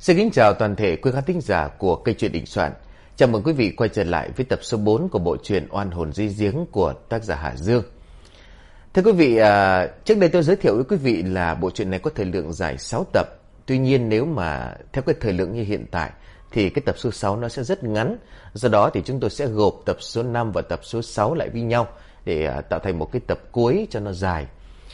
Xin kính chào toàn thể quý khán thính giả của kênh truyện Đình Soạn. Chào mừng quý vị quay trở lại với tập số 4 của bộ truyện Oan hồn di giếng của tác giả Hà Dương. Thưa quý vị, à, trước đây tôi giới thiệu với quý vị là bộ truyện này có thời lượng dài 6 tập. Tuy nhiên nếu mà theo cái thời lượng như hiện tại thì cái tập số 6 nó sẽ rất ngắn. Do đó thì chúng tôi sẽ gộp tập số 5 và tập số 6 lại với nhau để à, tạo thành một cái tập cuối cho nó dài.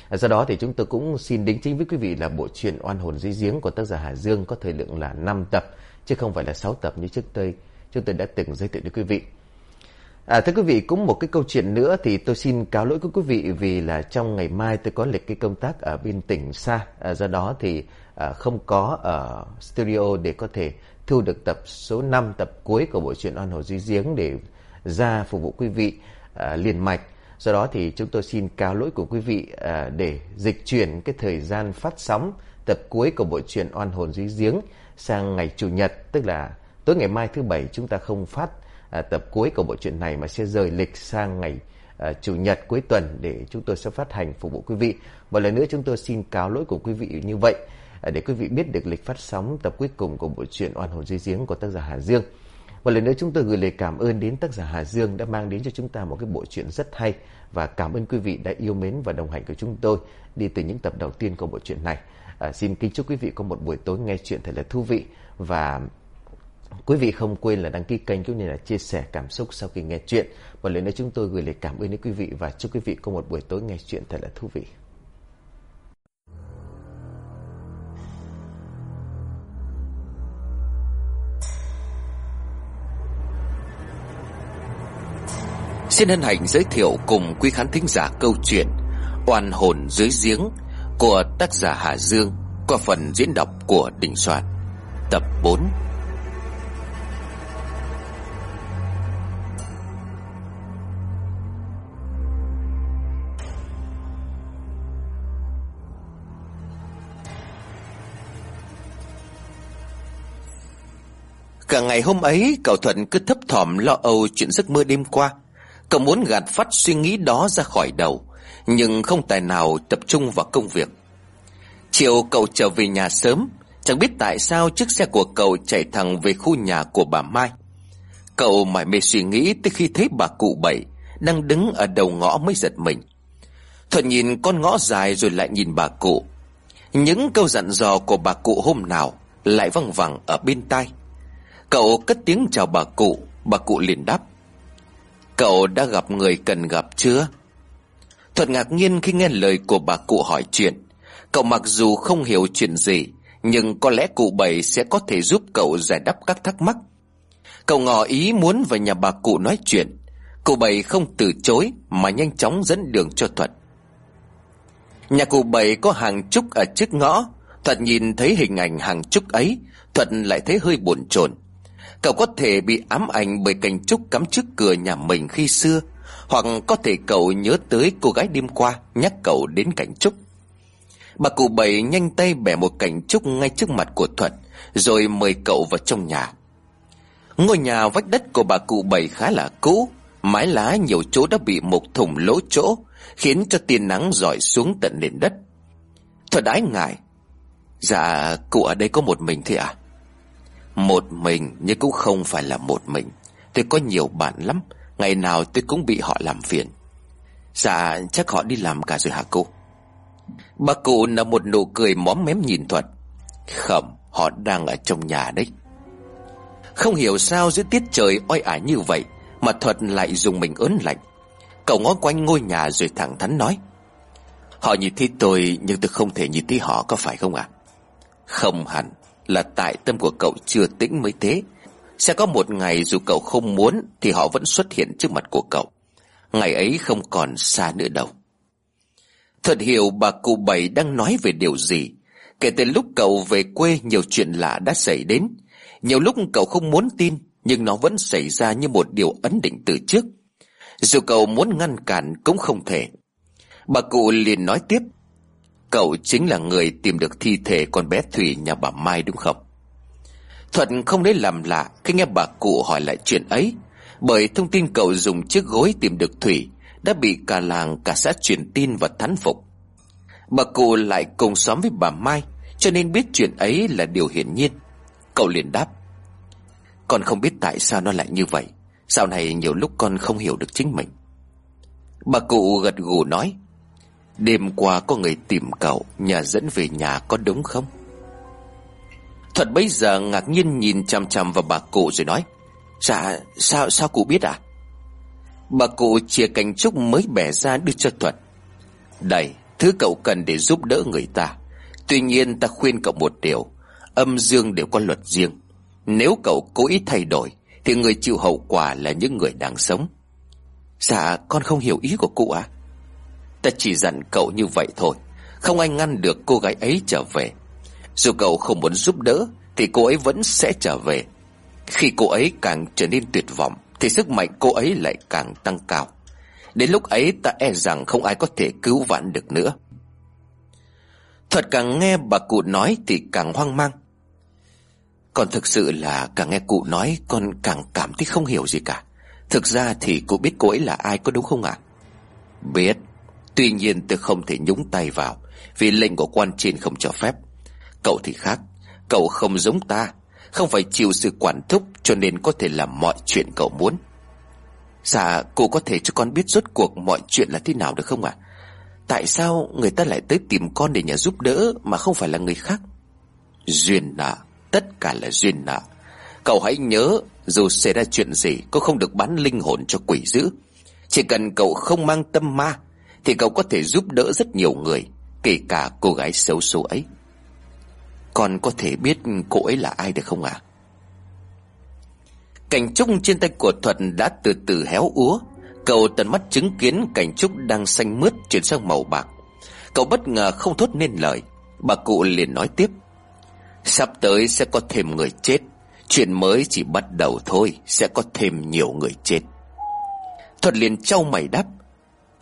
Ờ, do đó thì chúng tôi cũng xin đính chính với quý vị là bộ truyện Oan hồn dưới giếng của tác giả Hà Dương có thời lượng là 5 tập chứ không phải là 6 tập như trước đây chúng tôi đã từng giới thiệu đến quý vị. À, thưa quý vị, cũng một cái câu chuyện nữa thì tôi xin cáo lỗi với quý vị vì là trong ngày mai tôi có lịch cái công tác ở bên tỉnh xa. À, do đó thì à, không có ở studio để có thể thu được tập số 5, tập cuối của bộ truyện Oan hồn dưới giếng để ra phục vụ quý vị à, liền mạch. Do đó thì chúng tôi xin cáo lỗi của quý vị à, để dịch chuyển cái thời gian phát sóng tập cuối của bộ truyện Oan hồn dưới giếng sang ngày Chủ nhật, tức là tối ngày mai thứ bảy chúng ta không phát à, tập cuối của bộ truyện này mà sẽ rời lịch sang ngày à, Chủ nhật cuối tuần để chúng tôi sẽ phát hành phục vụ quý vị. Một lần nữa chúng tôi xin cáo lỗi của quý vị như vậy à, để quý vị biết được lịch phát sóng tập cuối cùng của bộ truyện Oan hồn dưới giếng của tác giả Hà Dương. Một lần nữa chúng tôi gửi lời cảm ơn đến tác giả Hà Dương đã mang đến cho chúng ta một cái bộ truyện rất hay và cảm ơn quý vị đã yêu mến và đồng hành cùng chúng tôi đi từ những tập đầu tiên của bộ truyện này. À, xin kính chúc quý vị có một buổi tối nghe chuyện thật là thú vị và quý vị không quên là đăng ký kênh cũng như là chia sẻ cảm xúc sau khi nghe chuyện. Một lần nữa chúng tôi gửi lời cảm ơn đến quý vị và chúc quý vị có một buổi tối nghe chuyện thật là thú vị. Xin hân hạnh giới thiệu cùng quý khán thính giả câu chuyện Oan hồn dưới giếng của tác giả Hà Dương qua phần diễn đọc của Đình Soạn. Tập 4 Cả ngày hôm ấy, cậu Thuận cứ thấp thỏm lo âu chuyện giấc mơ đêm qua Cậu muốn gạt phát suy nghĩ đó ra khỏi đầu, Nhưng không tài nào tập trung vào công việc. Chiều cậu trở về nhà sớm, Chẳng biết tại sao chiếc xe của cậu chạy thẳng về khu nhà của bà Mai. Cậu mải mê suy nghĩ tới khi thấy bà cụ bảy Đang đứng ở đầu ngõ mới giật mình. Thuận nhìn con ngõ dài rồi lại nhìn bà cụ. Những câu dặn dò của bà cụ hôm nào Lại văng vẳng ở bên tai. Cậu cất tiếng chào bà cụ Bà cụ liền đáp. Cậu đã gặp người cần gặp chưa? Thuật ngạc nhiên khi nghe lời của bà cụ hỏi chuyện. Cậu mặc dù không hiểu chuyện gì, Nhưng có lẽ cụ bảy sẽ có thể giúp cậu giải đáp các thắc mắc. Cậu ngỏ ý muốn về nhà bà cụ nói chuyện. Cụ bảy không từ chối Mà nhanh chóng dẫn đường cho Thuật. Nhà cụ bảy có hàng trúc ở trước ngõ. Thuật nhìn thấy hình ảnh hàng trúc ấy, Thuật lại thấy hơi buồn chồn. Cậu có thể bị ám ảnh bởi cành trúc cắm trước cửa nhà mình khi xưa Hoặc có thể cậu nhớ tới cô gái đêm qua nhắc cậu đến cành trúc. Bà cụ bảy nhanh tay bẻ một cành trúc ngay trước mặt của thuận, Rồi mời cậu vào trong nhà. Ngôi nhà vách đất của bà cụ bảy khá là cũ Mái lá nhiều chỗ đã bị một thủng lỗ chỗ Khiến cho tia nắng rọi xuống tận nền đất. Thuận ái ngại Dạ cụ ở đây có một mình thế à? Một mình nhưng cũng không phải là một mình. Tôi có nhiều bạn lắm, Ngày nào tôi cũng bị họ làm phiền. Dạ chắc họ đi làm cả rồi hả cô? Bà cụ nở một nụ cười móm mém nhìn Thuật. Không Họ đang ở trong nhà đấy. Không hiểu sao giữa tiết trời oi ả như vậy Mà Thuật lại dùng mình ớn lạnh. Cậu ngó quanh ngôi nhà rồi thẳng thắn nói. Họ nhìn thấy tôi Nhưng tôi không thể nhìn thấy họ, có phải không ạ? À? Không hẳn là tại tâm của cậu chưa tĩnh mới thế. Sẽ có một ngày dù cậu không muốn, Thì họ vẫn xuất hiện trước mặt của cậu. Ngày ấy không còn xa nữa đâu. Thật hiểu bà cụ bảy đang nói về điều gì. Kể từ lúc cậu về quê, nhiều chuyện lạ đã xảy đến. Nhiều lúc cậu không muốn tin, Nhưng nó vẫn xảy ra như một điều ấn định từ trước. Dù cậu muốn ngăn cản cũng không thể. Bà cụ liền nói tiếp Cậu chính là người tìm được thi thể con bé Thủy nhà bà Mai đúng không? Thuận không lấy làm lạ khi nghe bà cụ hỏi lại chuyện ấy, Bởi thông tin cậu dùng chiếc gối tìm được Thủy Đã bị cả làng, cả xã truyền tin và thán phục. Bà cụ lại cùng xóm với bà Mai, Cho nên biết chuyện ấy là điều hiển nhiên. Cậu liền đáp, Con không biết tại sao nó lại như vậy. Sau này nhiều lúc con không hiểu được chính mình. Bà cụ gật gù nói Đêm qua có người tìm cậu, Nhà dẫn về nhà có đúng không? Thuật bây giờ ngạc nhiên nhìn chằm chằm vào bà cụ rồi nói Dạ sao sao cụ biết à Bà cụ chia cành trúc mới bẻ ra đưa cho Thuật Đây, Thứ cậu cần để giúp đỡ người ta. Tuy nhiên ta khuyên cậu một điều, Âm dương đều có luật riêng. Nếu cậu cố ý thay đổi, Thì người chịu hậu quả là những người đang sống. Dạ con không hiểu ý của cụ à Ta chỉ dặn cậu như vậy thôi. Không ai ngăn được cô gái ấy trở về. Dù cậu không muốn giúp đỡ, Thì cô ấy vẫn sẽ trở về. Khi cô ấy càng trở nên tuyệt vọng, Thì sức mạnh cô ấy lại càng tăng cao. Đến lúc ấy, ta e rằng không ai có thể cứu vãn được nữa. Thuật càng nghe bà cụ nói thì càng hoang mang. Còn thực sự là càng nghe cụ nói, Con càng cảm thấy không hiểu gì cả. Thực ra thì cụ biết cô ấy là ai có đúng không ạ? Biết. Tuy nhiên tôi không thể nhúng tay vào, Vì lệnh của quan trên không cho phép. Cậu thì khác, Cậu không giống ta, Không phải chịu sự quản thúc Cho nên có thể làm mọi chuyện cậu muốn. Dạ cô có thể cho con biết rốt cuộc mọi chuyện là thế nào được không ạ? Tại sao người ta lại tới tìm con để nhờ giúp đỡ Mà không phải là người khác? Duyên nợ, Tất cả là duyên nợ. Cậu hãy nhớ, Dù xảy ra chuyện gì, Cô không được bán linh hồn cho quỷ dữ. Chỉ cần cậu không mang tâm ma thì cậu có thể giúp đỡ rất nhiều người, Kể cả cô gái xấu số ấy. Còn có thể biết cô ấy là ai được không ạ? À? Cảnh trúc trên tay của thuật đã từ từ héo úa. Cậu tận mắt chứng kiến cảnh trúc đang xanh mướt chuyển sang màu bạc. Cậu bất ngờ không thốt nên lời. Bà cụ liền nói tiếp. Sắp tới sẽ có thêm người chết. Chuyện mới chỉ bắt đầu thôi, Sẽ có thêm nhiều người chết. Thuật liền trao mày đáp.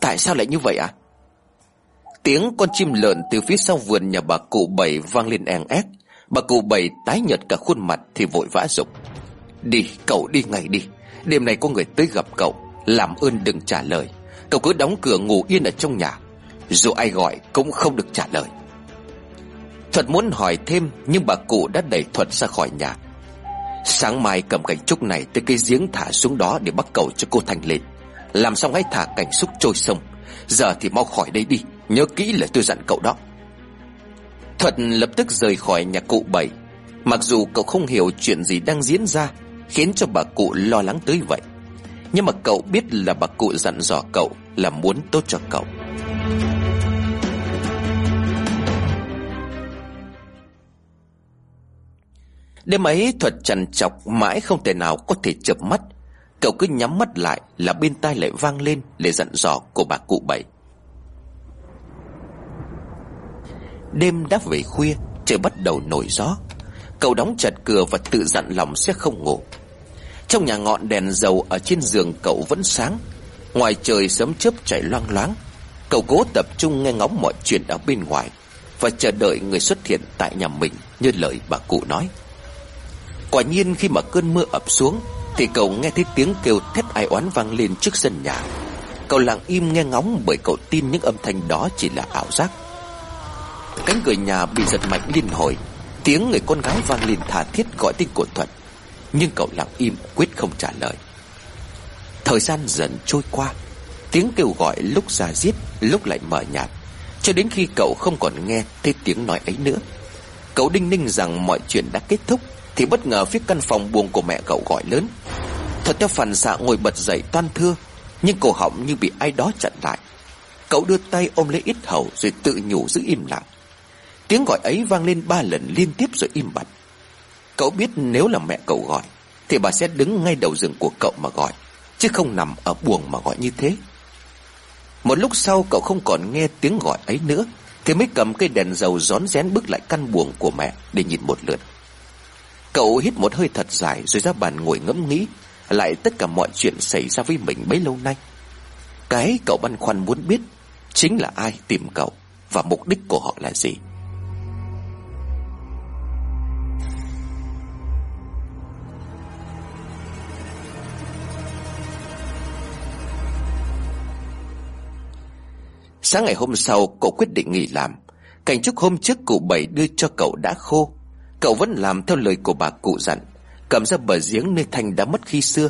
Tại sao lại như vậy ạ? À? Tiếng con chim lợn từ phía sau vườn nhà bà cụ bảy vang lên eng ép Bà cụ bảy tái nhợt cả khuôn mặt thì vội vã dục Đi, cậu đi ngay đi. Đêm nay có người tới gặp cậu. Làm ơn đừng trả lời. Cậu cứ đóng cửa ngủ yên ở trong nhà. Dù ai gọi cũng không được trả lời. Thuật muốn hỏi thêm, Nhưng bà cụ đã đẩy Thuật ra khỏi nhà. Sáng mai cầm cảnh trúc này Tới cây giếng thả xuống đó để bắt cậu cho cô Thành lên. Làm xong hãy thả cảnh xúc trôi sông. Giờ thì mau khỏi đây đi, Nhớ kỹ lời tôi dặn cậu đó. Thuật lập tức rời khỏi nhà cụ bảy. Mặc dù cậu không hiểu chuyện gì đang diễn ra, Khiến cho bà cụ lo lắng tới vậy. Nhưng mà cậu biết là bà cụ dặn dò cậu Là muốn tốt cho cậu. Đêm ấy, thuật trằn trọc mãi không thể nào có thể chập mắt. Cậu cứ nhắm mắt lại là bên tai lại vang lên Để dặn dò của bà cụ bảy. Đêm đã về khuya, Trời bắt đầu nổi gió. Cậu đóng chặt cửa và tự dặn lòng sẽ không ngủ. Trong nhà ngọn đèn dầu ở trên giường cậu vẫn sáng. Ngoài trời sớm chớp chảy loang loáng, Cậu cố tập trung nghe ngóng mọi chuyện ở bên ngoài Và chờ đợi người xuất hiện tại nhà mình Như lời bà cụ nói. Quả nhiên khi mà cơn mưa ập xuống thì cậu nghe thấy tiếng kêu thét ai oán vang lên trước sân nhà. Cậu lặng im nghe ngóng bởi cậu tin những âm thanh đó chỉ là ảo giác. Cánh cửa nhà bị giật mạnh liên hồi. Tiếng người con gái vang lên thả thiết gọi tên của Thuận. Nhưng cậu lặng im quyết không trả lời. Thời gian dần trôi qua. Tiếng kêu gọi lúc ra giết, Lúc lại mở nhạt. Cho đến khi cậu không còn nghe thấy tiếng nói ấy nữa. Cậu đinh ninh rằng mọi chuyện đã kết thúc. Thì bất ngờ phía căn phòng buồng của mẹ cậu gọi lớn. Thật theo phản xạ ngồi bật dậy toan thưa, Nhưng cổ họng như bị ai đó chặn lại. Cậu đưa tay ôm lấy ít hầu Rồi tự nhủ giữ im lặng. Tiếng gọi ấy vang lên ba lần liên tiếp rồi im bặt. Cậu biết nếu là mẹ cậu gọi, Thì bà sẽ đứng ngay đầu giường của cậu mà gọi, Chứ không nằm ở buồng mà gọi như thế. Một lúc sau, cậu không còn nghe tiếng gọi ấy nữa, Thì mới cầm cây đèn dầu rón rén bước lại căn buồng của mẹ Để nhìn một lượt. Cậu hít một hơi thật dài Rồi ra bàn ngồi ngẫm nghĩ, Lại tất cả mọi chuyện xảy ra với mình bấy lâu nay. Cái cậu băn khoăn muốn biết Chính là ai tìm cậu Và mục đích của họ là gì. Sáng ngày hôm sau, cậu quyết định nghỉ làm. Cảnh trúc hôm trước cụ bảy đưa cho cậu đã khô. Cậu vẫn làm theo lời của bà cụ dặn. Cầm ra bờ giếng nơi Thanh đã mất khi xưa.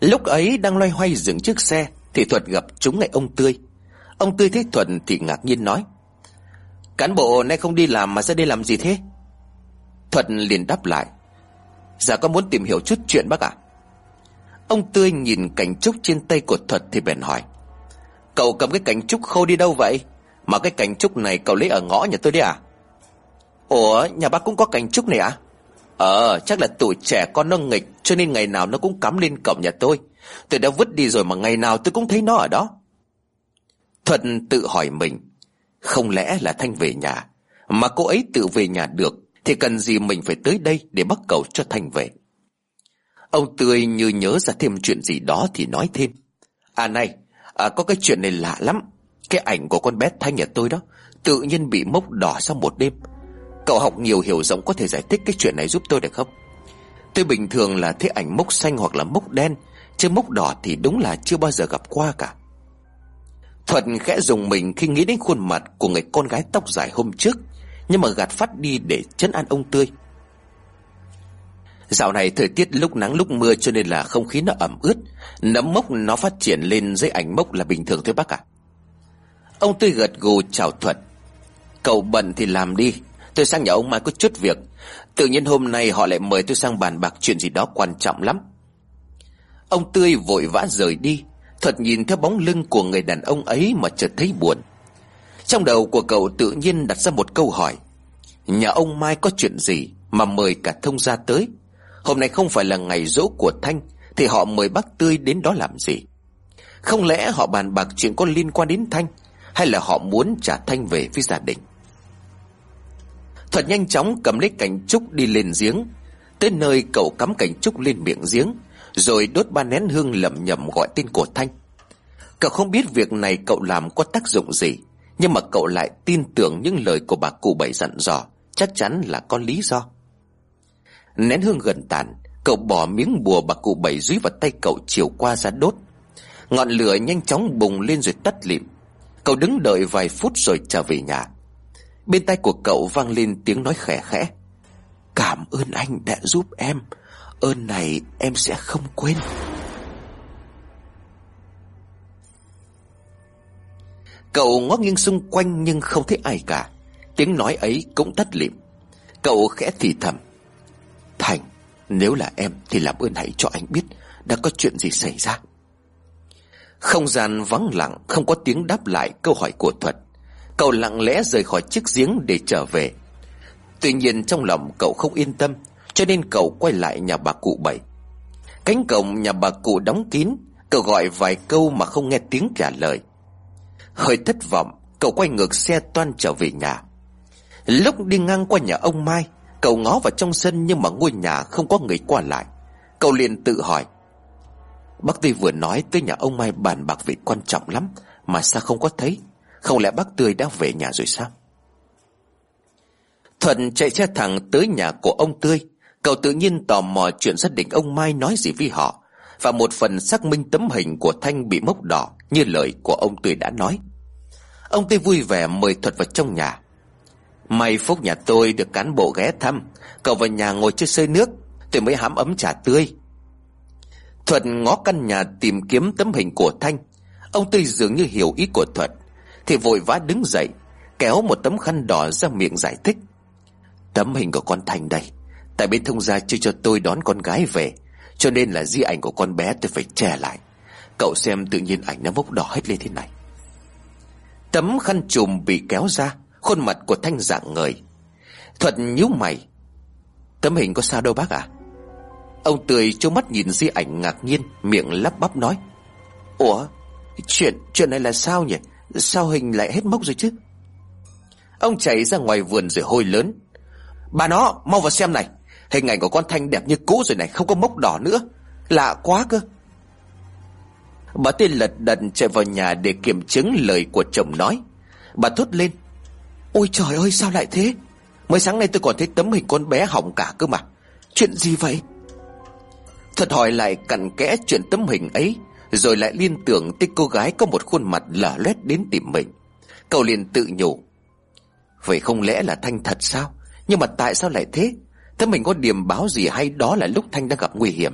Lúc ấy đang loay hoay dừng chiếc xe, Thì Thuật gặp chúng ngay ông Tươi. Ông Tươi thấy thuận thì ngạc nhiên nói, Cán bộ, nay không đi làm mà ra đây làm gì thế? Thuận liền đáp lại Dạ có muốn tìm hiểu chút chuyện bác ạ. Ông Tươi nhìn cành trúc trên tay của Thuật thì bèn hỏi, Cậu cầm cái cành trúc khô đi đâu vậy? Mà cái cành trúc này cậu lấy ở ngõ nhà tôi đấy à? Ủa nhà bác cũng có cành trúc này à Ờ chắc là tuổi trẻ con nó nghịch Cho nên ngày nào nó cũng cắm lên cổng nhà tôi. Tôi đã vứt đi rồi mà ngày nào tôi cũng thấy nó ở đó. Thuận tự hỏi mình Không lẽ là Thanh về nhà? Mà cô ấy tự về nhà được Thì cần gì mình phải tới đây Để bắt cầu cho Thanh về? Ông Tươi như nhớ ra thêm chuyện gì đó Thì nói thêm. À này à, Có cái chuyện này lạ lắm. Cái ảnh của con bé Thanh nhà tôi đó Tự nhiên bị mốc đỏ sau một đêm. Cậu học nhiều hiểu rộng có thể giải thích cái chuyện này giúp tôi được không? Tôi bình thường là thấy ảnh mốc xanh hoặc là mốc đen, Chứ mốc đỏ thì đúng là chưa bao giờ gặp qua cả. Thuận khẽ dùng mình khi nghĩ đến khuôn mặt của người con gái tóc dài hôm trước, Nhưng mà gạt phát đi để chấn an ông tươi. Dạo này thời tiết lúc nắng lúc mưa cho nên là không khí nó ẩm ướt, Nấm mốc nó phát triển lên dưới ảnh mốc là bình thường thôi bác ạ. Ông tươi gật gù chào Thuận. Cậu bận thì làm đi. Tôi sang nhà ông Mai có chút việc. Tự nhiên hôm nay họ lại mời tôi sang bàn bạc chuyện gì đó quan trọng lắm. Ông Tươi vội vã rời đi thật nhìn theo bóng lưng của người đàn ông ấy mà chợt thấy buồn. Trong đầu của cậu tự nhiên đặt ra một câu hỏi, Nhà ông Mai có chuyện gì mà mời cả thông gia tới? Hôm nay không phải là ngày dỗ của Thanh, Thì họ mời bác Tươi đến đó làm gì? Không lẽ họ bàn bạc chuyện có liên quan đến Thanh, Hay là họ muốn trả Thanh về với gia đình? Thuật nhanh chóng cầm lấy cành trúc đi lên giếng. Tới nơi cậu cắm cành trúc lên miệng giếng, Rồi đốt ba nén hương lẩm nhẩm gọi tên của Thanh. Cậu không biết việc này cậu làm có tác dụng gì, Nhưng mà cậu lại tin tưởng những lời của bà cụ bảy dặn dò, Chắc chắn là có lý do. Nén hương gần tàn, Cậu bỏ miếng bùa bà cụ bảy dưới vào tay cậu chiều qua ra đốt. Ngọn lửa nhanh chóng bùng lên rồi tắt lịm. Cậu đứng đợi vài phút rồi trở về nhà. Bên tay của cậu vang lên tiếng nói khẽ khẽ. Cảm ơn anh đã giúp em. Ơn này em sẽ không quên. Cậu ngó nghiêng xung quanh nhưng không thấy ai cả. Tiếng nói ấy cũng tắt lịm. Cậu khẽ thì thầm. Thành, Nếu là em thì làm ơn hãy cho anh biết Đã có chuyện gì xảy ra. Không gian vắng lặng, Không có tiếng đáp lại câu hỏi của Thuật. Cậu lặng lẽ rời khỏi chiếc giếng để trở về. Tuy nhiên trong lòng cậu không yên tâm, Cho nên cậu quay lại nhà bà cụ bảy. Cánh cổng nhà bà cụ đóng kín, Cậu gọi vài câu mà không nghe tiếng trả lời. Hơi thất vọng, Cậu quay ngược xe toan trở về nhà. Lúc đi ngang qua nhà ông Mai, Cậu ngó vào trong sân nhưng mà ngôi nhà không có người qua lại. Cậu liền tự hỏi, Bác Tuy vừa nói tới nhà ông Mai bàn bạc việc quan trọng lắm Mà sao không có thấy? Không lẽ bác Tươi đã về nhà rồi sao? Thuận chạy xe thẳng tới nhà của ông Tươi. Cậu tự nhiên tò mò chuyện gia đình ông Mai nói gì với họ. Và một phần xác minh tấm hình của Thanh bị mốc đỏ Như lời của ông Tươi đã nói. Ông Tươi vui vẻ mời Thuật vào trong nhà. May phúc nhà tôi được cán bộ ghé thăm. Cậu vào nhà ngồi chơi sơi nước. Tôi mới hám ấm trà tươi. Thuật ngó căn nhà tìm kiếm tấm hình của Thanh. Ông Tươi dường như hiểu ý của Thuật thì vội vã đứng dậy, Kéo một tấm khăn đỏ ra miệng giải thích. Tấm hình của con Thành đây, Tại bên thông gia chưa cho tôi đón con gái về, Cho nên là di ảnh của con bé tôi phải che lại. Cậu xem tự nhiên ảnh nó bốc đỏ hết lên thế này. Tấm khăn trùm bị kéo ra, Khuôn mặt của Thanh dạng người. Thuật nhíu mày. Tấm hình có sao đâu bác ạ? Ông Tươi trông mắt nhìn di ảnh ngạc nhiên, Miệng lắp bắp nói. Ủa, Chuyện chuyện này là sao nhỉ? Sao hình lại hết mốc rồi chứ? Ông chạy ra ngoài vườn rồi hôi lớn. Bà nó, mau vào xem này. Hình ảnh của con Thanh đẹp như cũ rồi này, Không có mốc đỏ nữa. Lạ quá cơ. Bà tiên lật đật chạy vào nhà để kiểm chứng lời của chồng nói. Bà thốt lên. Ôi trời ơi, sao lại thế? Mới sáng nay tôi còn thấy tấm hình con bé hỏng cả cơ mà. Chuyện gì vậy? Thật hỏi lại cặn kẽ chuyện tấm hình ấy rồi lại liên tưởng tới cô gái có một khuôn mặt lở loét đến tìm mình. Cậu liền tự nhủ, Vậy không lẽ là Thanh thật sao? Nhưng mà tại sao lại thế? Thế mình có điểm báo gì hay đó là lúc Thanh đang gặp nguy hiểm.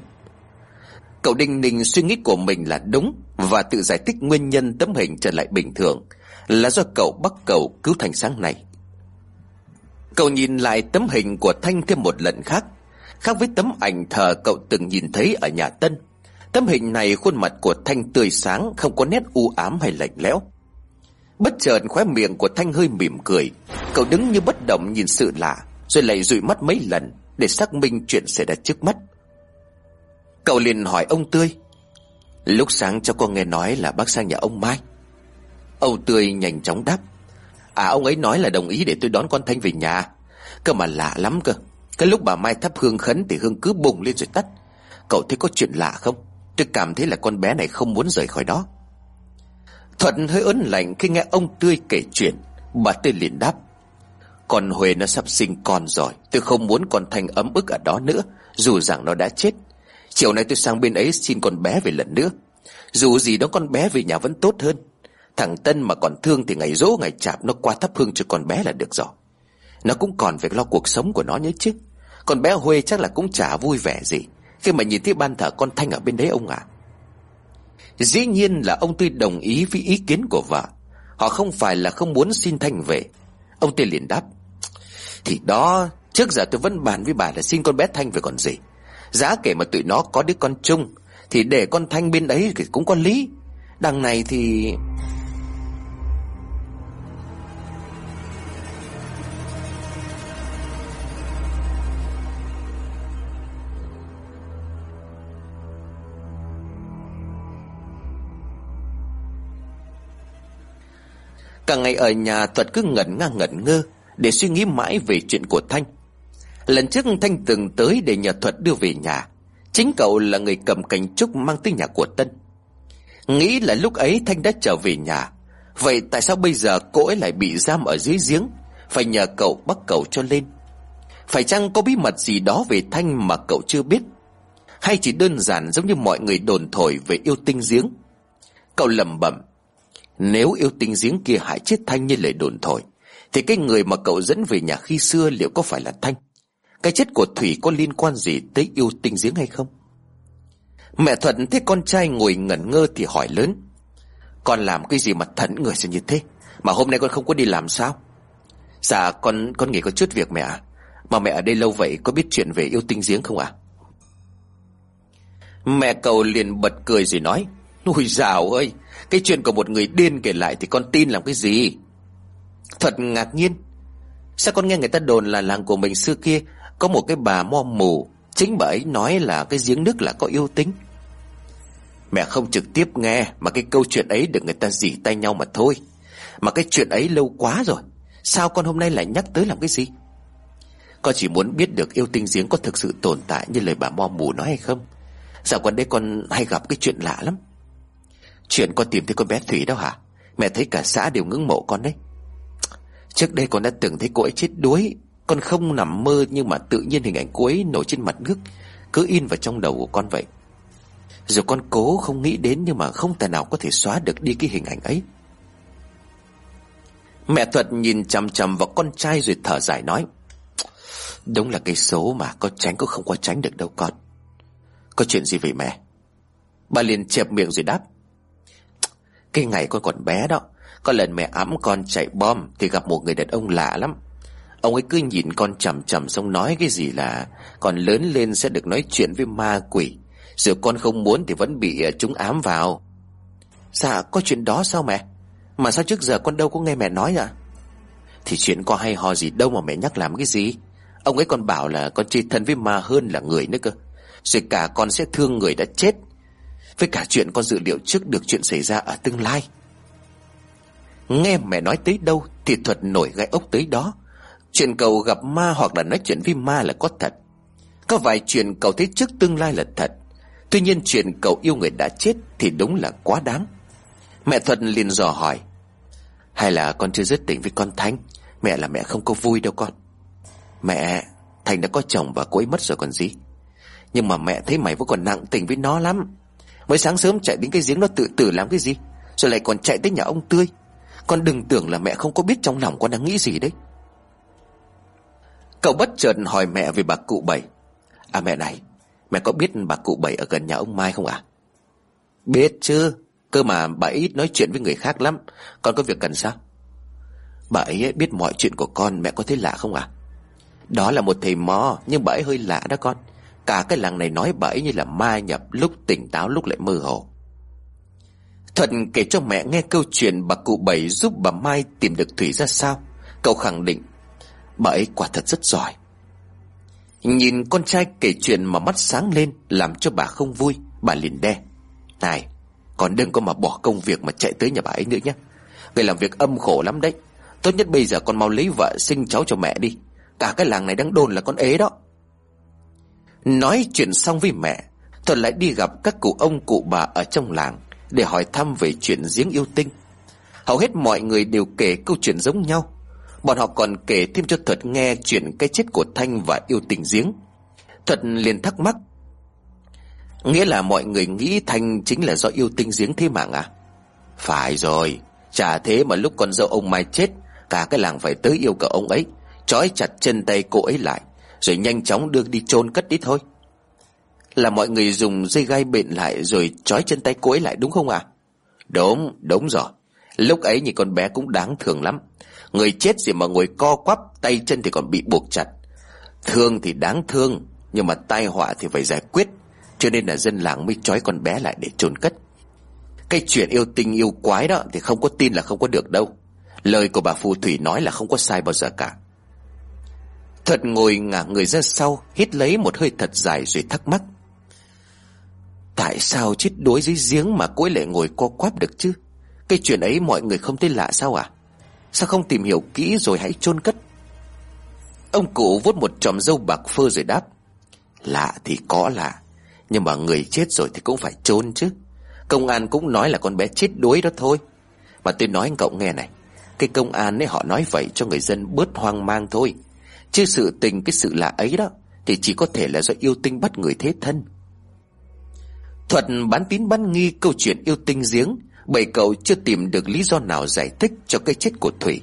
Cậu Đinh Ninh suy nghĩ của mình là đúng Và tự giải thích nguyên nhân tấm hình trở lại bình thường Là do cậu bắt cậu cứu Thanh sáng nay. Cậu nhìn lại tấm hình của Thanh thêm một lần khác. Khác với tấm ảnh thờ cậu từng nhìn thấy ở nhà Tân Tấm hình này khuôn mặt của Thanh tươi sáng, Không có nét u ám hay lạnh lẽo. Bất chợt khóe miệng của Thanh hơi mỉm cười. Cậu đứng như bất động nhìn sự lạ, Rồi lại dụi mắt mấy lần Để xác minh chuyện xảy ra trước mắt. Cậu liền hỏi ông Tươi, Lúc sáng cho con nghe nói là bác sang nhà ông Mai? Ông Tươi nhanh chóng đáp À ông ấy nói là đồng ý để tôi đón con Thanh về nhà. Cơ mà lạ lắm cơ. Cái lúc bà Mai thắp hương khấn thì hương cứ bùng lên rồi tắt. Cậu thấy có chuyện lạ không? Tôi cảm thấy là con bé này không muốn rời khỏi đó. Thuận hơi ớn lạnh khi nghe ông Tươi kể chuyện. Bà Tươi liền đáp, Con Huệ nó sắp sinh con rồi. Tôi không muốn con Thanh ấm ức ở đó nữa. Dù rằng nó đã chết, Chiều nay tôi sang bên ấy xin con bé về lần nữa. Dù gì đó con bé về nhà vẫn tốt hơn. Thằng Tân mà còn thương thì ngày dỗ ngày chạp Nó qua thắp hương cho con bé là được rồi. Nó cũng còn phải lo cuộc sống của nó nhé chứ. Con bé Huê chắc là cũng chả vui vẻ gì. Khi mà nhìn thấy ban thờ con Thanh ở bên đấy ông ạ. Dĩ nhiên là ông tuy đồng ý với ý kiến của vợ, Họ không phải là không muốn xin Thanh về. Ông Tuy liền đáp, Thì đó, Trước giờ tôi vẫn bàn với bà là xin con bé Thanh về còn gì. Giá kể mà tụi nó có đứa con chung, Thì để con Thanh bên đấy thì cũng có lý. Đằng này thì Cả ngày ở nhà Thuật cứ ngẩn ngang ngẩn ngơ Để suy nghĩ mãi về chuyện của Thanh. Lần trước Thanh từng tới để nhờ Thuật đưa về nhà. Chính cậu là người cầm cành trúc mang tới nhà của Tân. Nghĩ là lúc ấy Thanh đã trở về nhà. Vậy tại sao bây giờ cô ấy lại bị giam ở dưới giếng? Phải nhờ cậu bắt cậu cho lên. Phải chăng có bí mật gì đó về Thanh mà cậu chưa biết? Hay chỉ đơn giản giống như mọi người đồn thổi về yêu tinh giếng? Cậu lầm bẩm nếu yêu tinh giếng kia hại chết Thanh như lời đồn thổi, Thì cái người mà cậu dẫn về nhà khi xưa liệu có phải là Thanh? Cái chết của Thủy có liên quan gì tới yêu tinh giếng hay không? Mẹ Thuận thấy con trai ngồi ngẩn ngơ thì hỏi lớn. Con làm cái gì mà thẫn người sẽ như thế? Mà hôm nay con không có đi làm sao? Dạ con con nghỉ có chút việc mẹ Mà mẹ ở đây lâu vậy, có biết chuyện về yêu tinh giếng không ạ? Mẹ cậu liền bật cười rồi nói. Ôi dào ơi cái chuyện của một người điên kể lại thì con tin làm cái gì? Thật ngạc nhiên. Sao con nghe người ta đồn là làng của mình xưa kia Có một cái bà mo mù Chính bà ấy nói là cái giếng nước là có yêu tính. Mẹ không trực tiếp nghe, Mà cái câu chuyện ấy được người ta dỉ tay nhau mà thôi. Mà cái chuyện ấy lâu quá rồi. Sao con hôm nay lại nhắc tới làm cái gì? Con chỉ muốn biết được yêu tinh giếng có thực sự tồn tại như lời bà mo mù nói hay không? Dạo gần đây con hay gặp cái chuyện lạ lắm. Chuyện con tìm thấy con bé Thủy đó hả? Mẹ thấy cả xã đều ngưỡng mộ con đấy. Trước đây con đã từng thấy cô ấy chết đuối. Con không nằm mơ Nhưng mà tự nhiên hình ảnh cô ấy nổi trên mặt nước, Cứ in vào trong đầu của con vậy. Dù con cố không nghĩ đến Nhưng mà không thể nào có thể xóa được đi cái hình ảnh ấy. Mẹ Thuật nhìn chằm chằm vào con trai rồi thở dài nói, Đúng là cái số mà Có tránh cũng không có tránh được đâu con. Có chuyện gì vậy mẹ? Bà liền chẹp miệng rồi đáp cái ngày con còn bé đó, Có lần mẹ ẵm con chạy bom Thì gặp một người đàn ông lạ lắm. Ông ấy cứ nhìn con chầm chầm xong nói cái gì là con lớn lên sẽ được nói chuyện với ma quỷ. Dù con không muốn thì vẫn bị ờ, chúng ám vào. Dạ có chuyện đó sao mẹ? Mà sao trước giờ con đâu có nghe mẹ nói ạ? Thì chuyện có hay ho gì đâu mà mẹ nhắc làm cái gì. Ông ấy còn bảo là con chơi thân với ma hơn là người nữa cơ. Rồi cả con sẽ thương người đã chết với cả chuyện con dự liệu trước được chuyện xảy ra ở tương lai. Nghe mẹ nói tới đâu Thì thuật nổi gai ốc tới đó. Chuyện cậu gặp ma hoặc là nói chuyện với ma là có thật. Có vài chuyện cậu thấy trước tương lai là thật. Tuy nhiên chuyện cậu yêu người đã chết Thì đúng là quá đáng. Mẹ Thuật liền dò hỏi, Hay là con chưa dứt tình với con Thanh Mẹ là mẹ không có vui đâu con. Mẹ Thành đã có chồng và cô ấy mất rồi còn gì. Nhưng mà mẹ thấy mày vẫn còn nặng tình với nó lắm. Mới sáng sớm chạy đến cái giếng đó tự tử làm cái gì? Rồi lại còn chạy tới nhà ông Tươi. Con đừng tưởng là mẹ không có biết trong lòng con đang nghĩ gì đấy. Cậu bất chợt hỏi mẹ về bà cụ bảy. À mẹ này, Mẹ có biết bà cụ bảy ở gần nhà ông Mai không ạ? À? Biết chứ, Cơ mà bà ít nói chuyện với người khác lắm. Con có việc cần sao? Bà ấy biết mọi chuyện của con, Mẹ có thấy lạ không ạ? À? Đó là một thầy mò, Nhưng bà ấy hơi lạ đó con. Cả cái làng này nói bà ấy như là ma nhập, Lúc tỉnh táo lúc lại mơ hồ. Thuận kể cho mẹ nghe câu chuyện bà cụ bảy giúp bà Mai tìm được Thủy ra sao. Cậu khẳng định, Bà ấy quả thật rất giỏi. Nhìn con trai kể chuyện mà mắt sáng lên, Làm cho bà không vui, Bà liền đe. Này, Còn đừng có mà bỏ công việc mà chạy tới nhà bà ấy nữa nhé. Người làm việc âm khổ lắm đấy. Tốt nhất bây giờ con mau lấy vợ, sinh cháu cho mẹ đi. Cả cái làng này đang đồn là con ế đó. Nói chuyện xong với mẹ Thuận lại đi gặp các cụ ông cụ bà ở trong làng Để hỏi thăm về chuyện giếng yêu tinh. Hầu hết mọi người đều kể câu chuyện giống nhau. Bọn họ còn kể thêm cho Thuật nghe chuyện cái chết của Thanh và yêu tình giếng. Thuật liền thắc mắc, Nghĩa là mọi người nghĩ Thanh chính là do yêu tinh giếng thế mạng à? Phải rồi, Chả thế mà lúc con dâu ông Mai chết, Cả cái làng phải tới yêu cầu ông ấy, Trói chặt chân tay cô ấy lại. Rồi nhanh chóng đưa đi chôn cất đi thôi. Là mọi người dùng dây gai bện lại Rồi trói chân tay cô ấy lại đúng không à Đúng, đúng rồi. Lúc ấy nhìn con bé cũng đáng thương lắm. Người chết gì mà ngồi co quắp Tay chân thì còn bị buộc chặt. Thương thì đáng thương Nhưng mà tai họa thì phải giải quyết. Cho nên là dân làng mới trói con bé lại để chôn cất. Cái chuyện yêu tình yêu quái đó Thì không có tin là không có được đâu. Lời của bà phù thủy nói là không có sai bao giờ cả. Thuật ngồi ngả người ra sau, Hít lấy một hơi thật dài rồi thắc mắc. Tại sao chết đuối dưới giếng Mà cuối lại ngồi co quắp được chứ? Cái chuyện ấy mọi người không thấy lạ sao à? Sao không tìm hiểu kỹ rồi hãy chôn cất? Ông cụ vuốt một chòm dâu bạc phơ rồi đáp. Lạ thì có lạ, Nhưng mà người chết rồi thì cũng phải chôn chứ. Công an cũng nói là con bé chết đuối đó thôi. Mà tôi nói anh cậu nghe này, Cái công an ấy họ nói vậy cho người dân bớt hoang mang thôi. Chứ sự tình cái sự lạ ấy đó Thì chỉ có thể là do yêu tinh bắt người thế thân. Thuật bán tín bán nghi câu chuyện yêu tinh giếng, Bởi cậu chưa tìm được lý do nào giải thích cho cái chết của Thủy.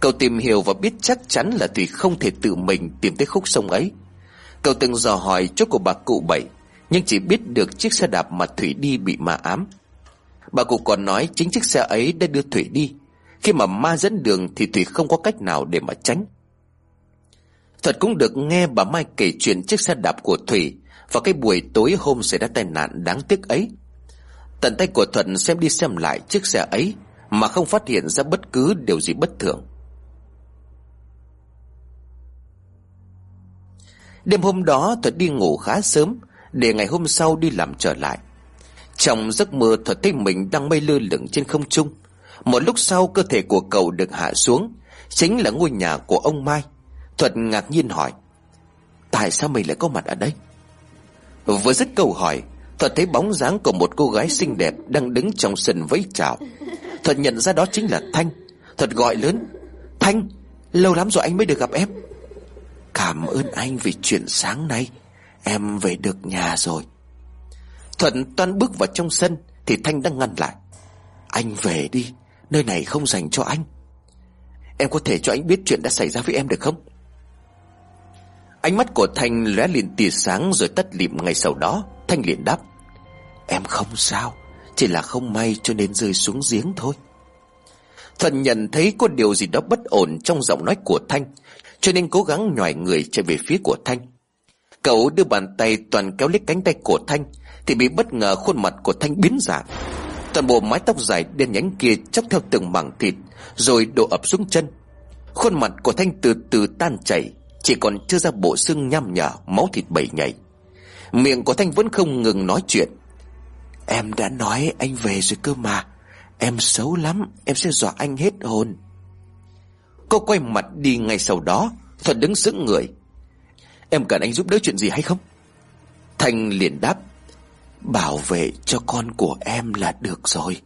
Cậu tìm hiểu và biết chắc chắn là Thủy không thể tự mình tìm tới khúc sông ấy. Cậu từng dò hỏi chỗ của bà cụ bảy, Nhưng chỉ biết được chiếc xe đạp mà Thủy đi bị ma ám. Bà cụ còn nói chính chiếc xe ấy đã đưa Thủy đi. Khi mà ma dẫn đường thì Thủy không có cách nào để mà tránh. Thật cũng được nghe bà Mai kể chuyện chiếc xe đạp của Thủy Và cái buổi tối hôm xảy ra tai nạn đáng tiếc ấy. Tận tay của Thuận xem đi xem lại chiếc xe ấy Mà không phát hiện ra bất cứ điều gì bất thường. Đêm hôm đó Thuật đi ngủ khá sớm Để ngày hôm sau đi làm trở lại. Trong giấc mơ Thuật thấy mình đang mây lơ lửng trên không trung. Một lúc sau, cơ thể của cậu được hạ xuống, Chính là ngôi nhà của ông Mai. Thuật ngạc nhiên hỏi, Tại sao mình lại có mặt ở đây? Vừa dứt câu hỏi, Thuật thấy bóng dáng của một cô gái xinh đẹp Đang đứng trong sân vẫy chào. Thuật nhận ra đó chính là Thanh. Thuật gọi lớn, Thanh, Lâu lắm rồi anh mới được gặp em. Cảm ơn anh vì chuyện sáng nay. Em về được nhà rồi. Thuận toan bước vào trong sân Thì Thanh đang ngăn lại, Anh về đi, Nơi này không dành cho anh. Em có thể cho anh biết chuyện đã xảy ra với em được không? Ánh mắt của Thanh lóe liền tia sáng rồi tắt lịm ngay sau đó. Thanh liền đáp, Em không sao, Chỉ là không may cho nên rơi xuống giếng thôi. Thuận nhận thấy có điều gì đó bất ổn trong giọng nói của Thanh, Cho nên cố gắng nhòi người chạy về phía của Thanh. Cậu đưa bàn tay toàn kéo lấy cánh tay của Thanh, Thì bị bất ngờ khuôn mặt của Thanh biến dạng. Toàn bộ mái tóc dài đen nhánh kia chóc theo từng mảng thịt, Rồi đổ ập xuống chân. Khuôn mặt của Thanh từ từ tan chảy. Chỉ còn chưa ra bộ xương nham nhở, Máu thịt bầy nhảy. Miệng của Thanh vẫn không ngừng nói chuyện. Em đã nói anh về rồi cơ mà. Em xấu lắm, Em sẽ dọa anh hết hồn. Cô quay mặt đi ngay sau đó, thuận đứng sững người. Em cần anh giúp đỡ chuyện gì hay không? Thanh liền đáp, Bảo vệ cho con của em là được rồi.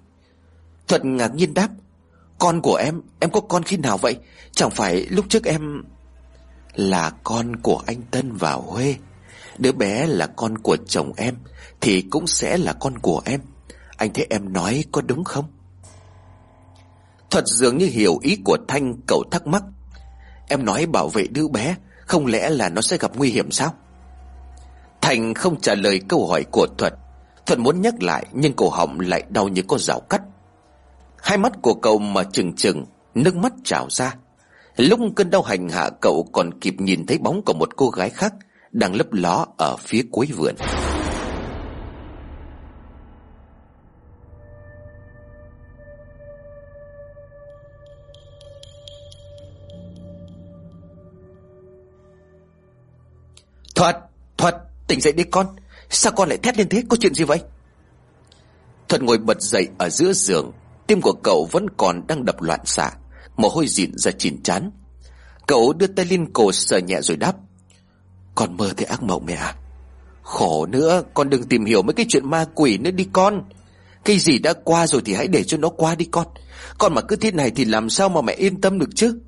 Thuận ngạc nhiên đáp, Con của em Em có con khi nào vậy? Chẳng phải lúc trước em là con của anh Tân và Huê Đứa bé là con của chồng em, Thì cũng sẽ là con của em. Anh thấy em nói có đúng không? Thuật dường như hiểu ý của Thanh, cậu thắc mắc. Em nói bảo vệ đứa bé, Không lẽ là nó sẽ gặp nguy hiểm sao? Thành không trả lời câu hỏi của Thuật. Thuật muốn nhắc lại, Nhưng cổ họng lại đau như có rào cắt. Hai mắt của cậu mà trừng trừng, Nước mắt trào ra. Lúc cơn đau hành hạ cậu còn kịp nhìn thấy bóng của một cô gái khác Đang lấp ló ở phía cuối vườn. Thuật, Thuật, tỉnh dậy đi con. Sao con lại thét lên thế, có chuyện gì vậy? Thuật ngồi bật dậy ở giữa giường. Tim của cậu vẫn còn đang đập loạn xạ. Mồ hôi dịn ra chín chán. Cậu đưa tay lên cổ sờ nhẹ rồi đáp, Con mơ thấy ác mộng mẹ à. Khổ nữa, Con đừng tìm hiểu mấy cái chuyện ma quỷ nữa đi con. Cái gì đã qua rồi thì hãy để cho nó qua đi con. Con mà cứ thế này thì làm sao mà mẹ yên tâm được chứ?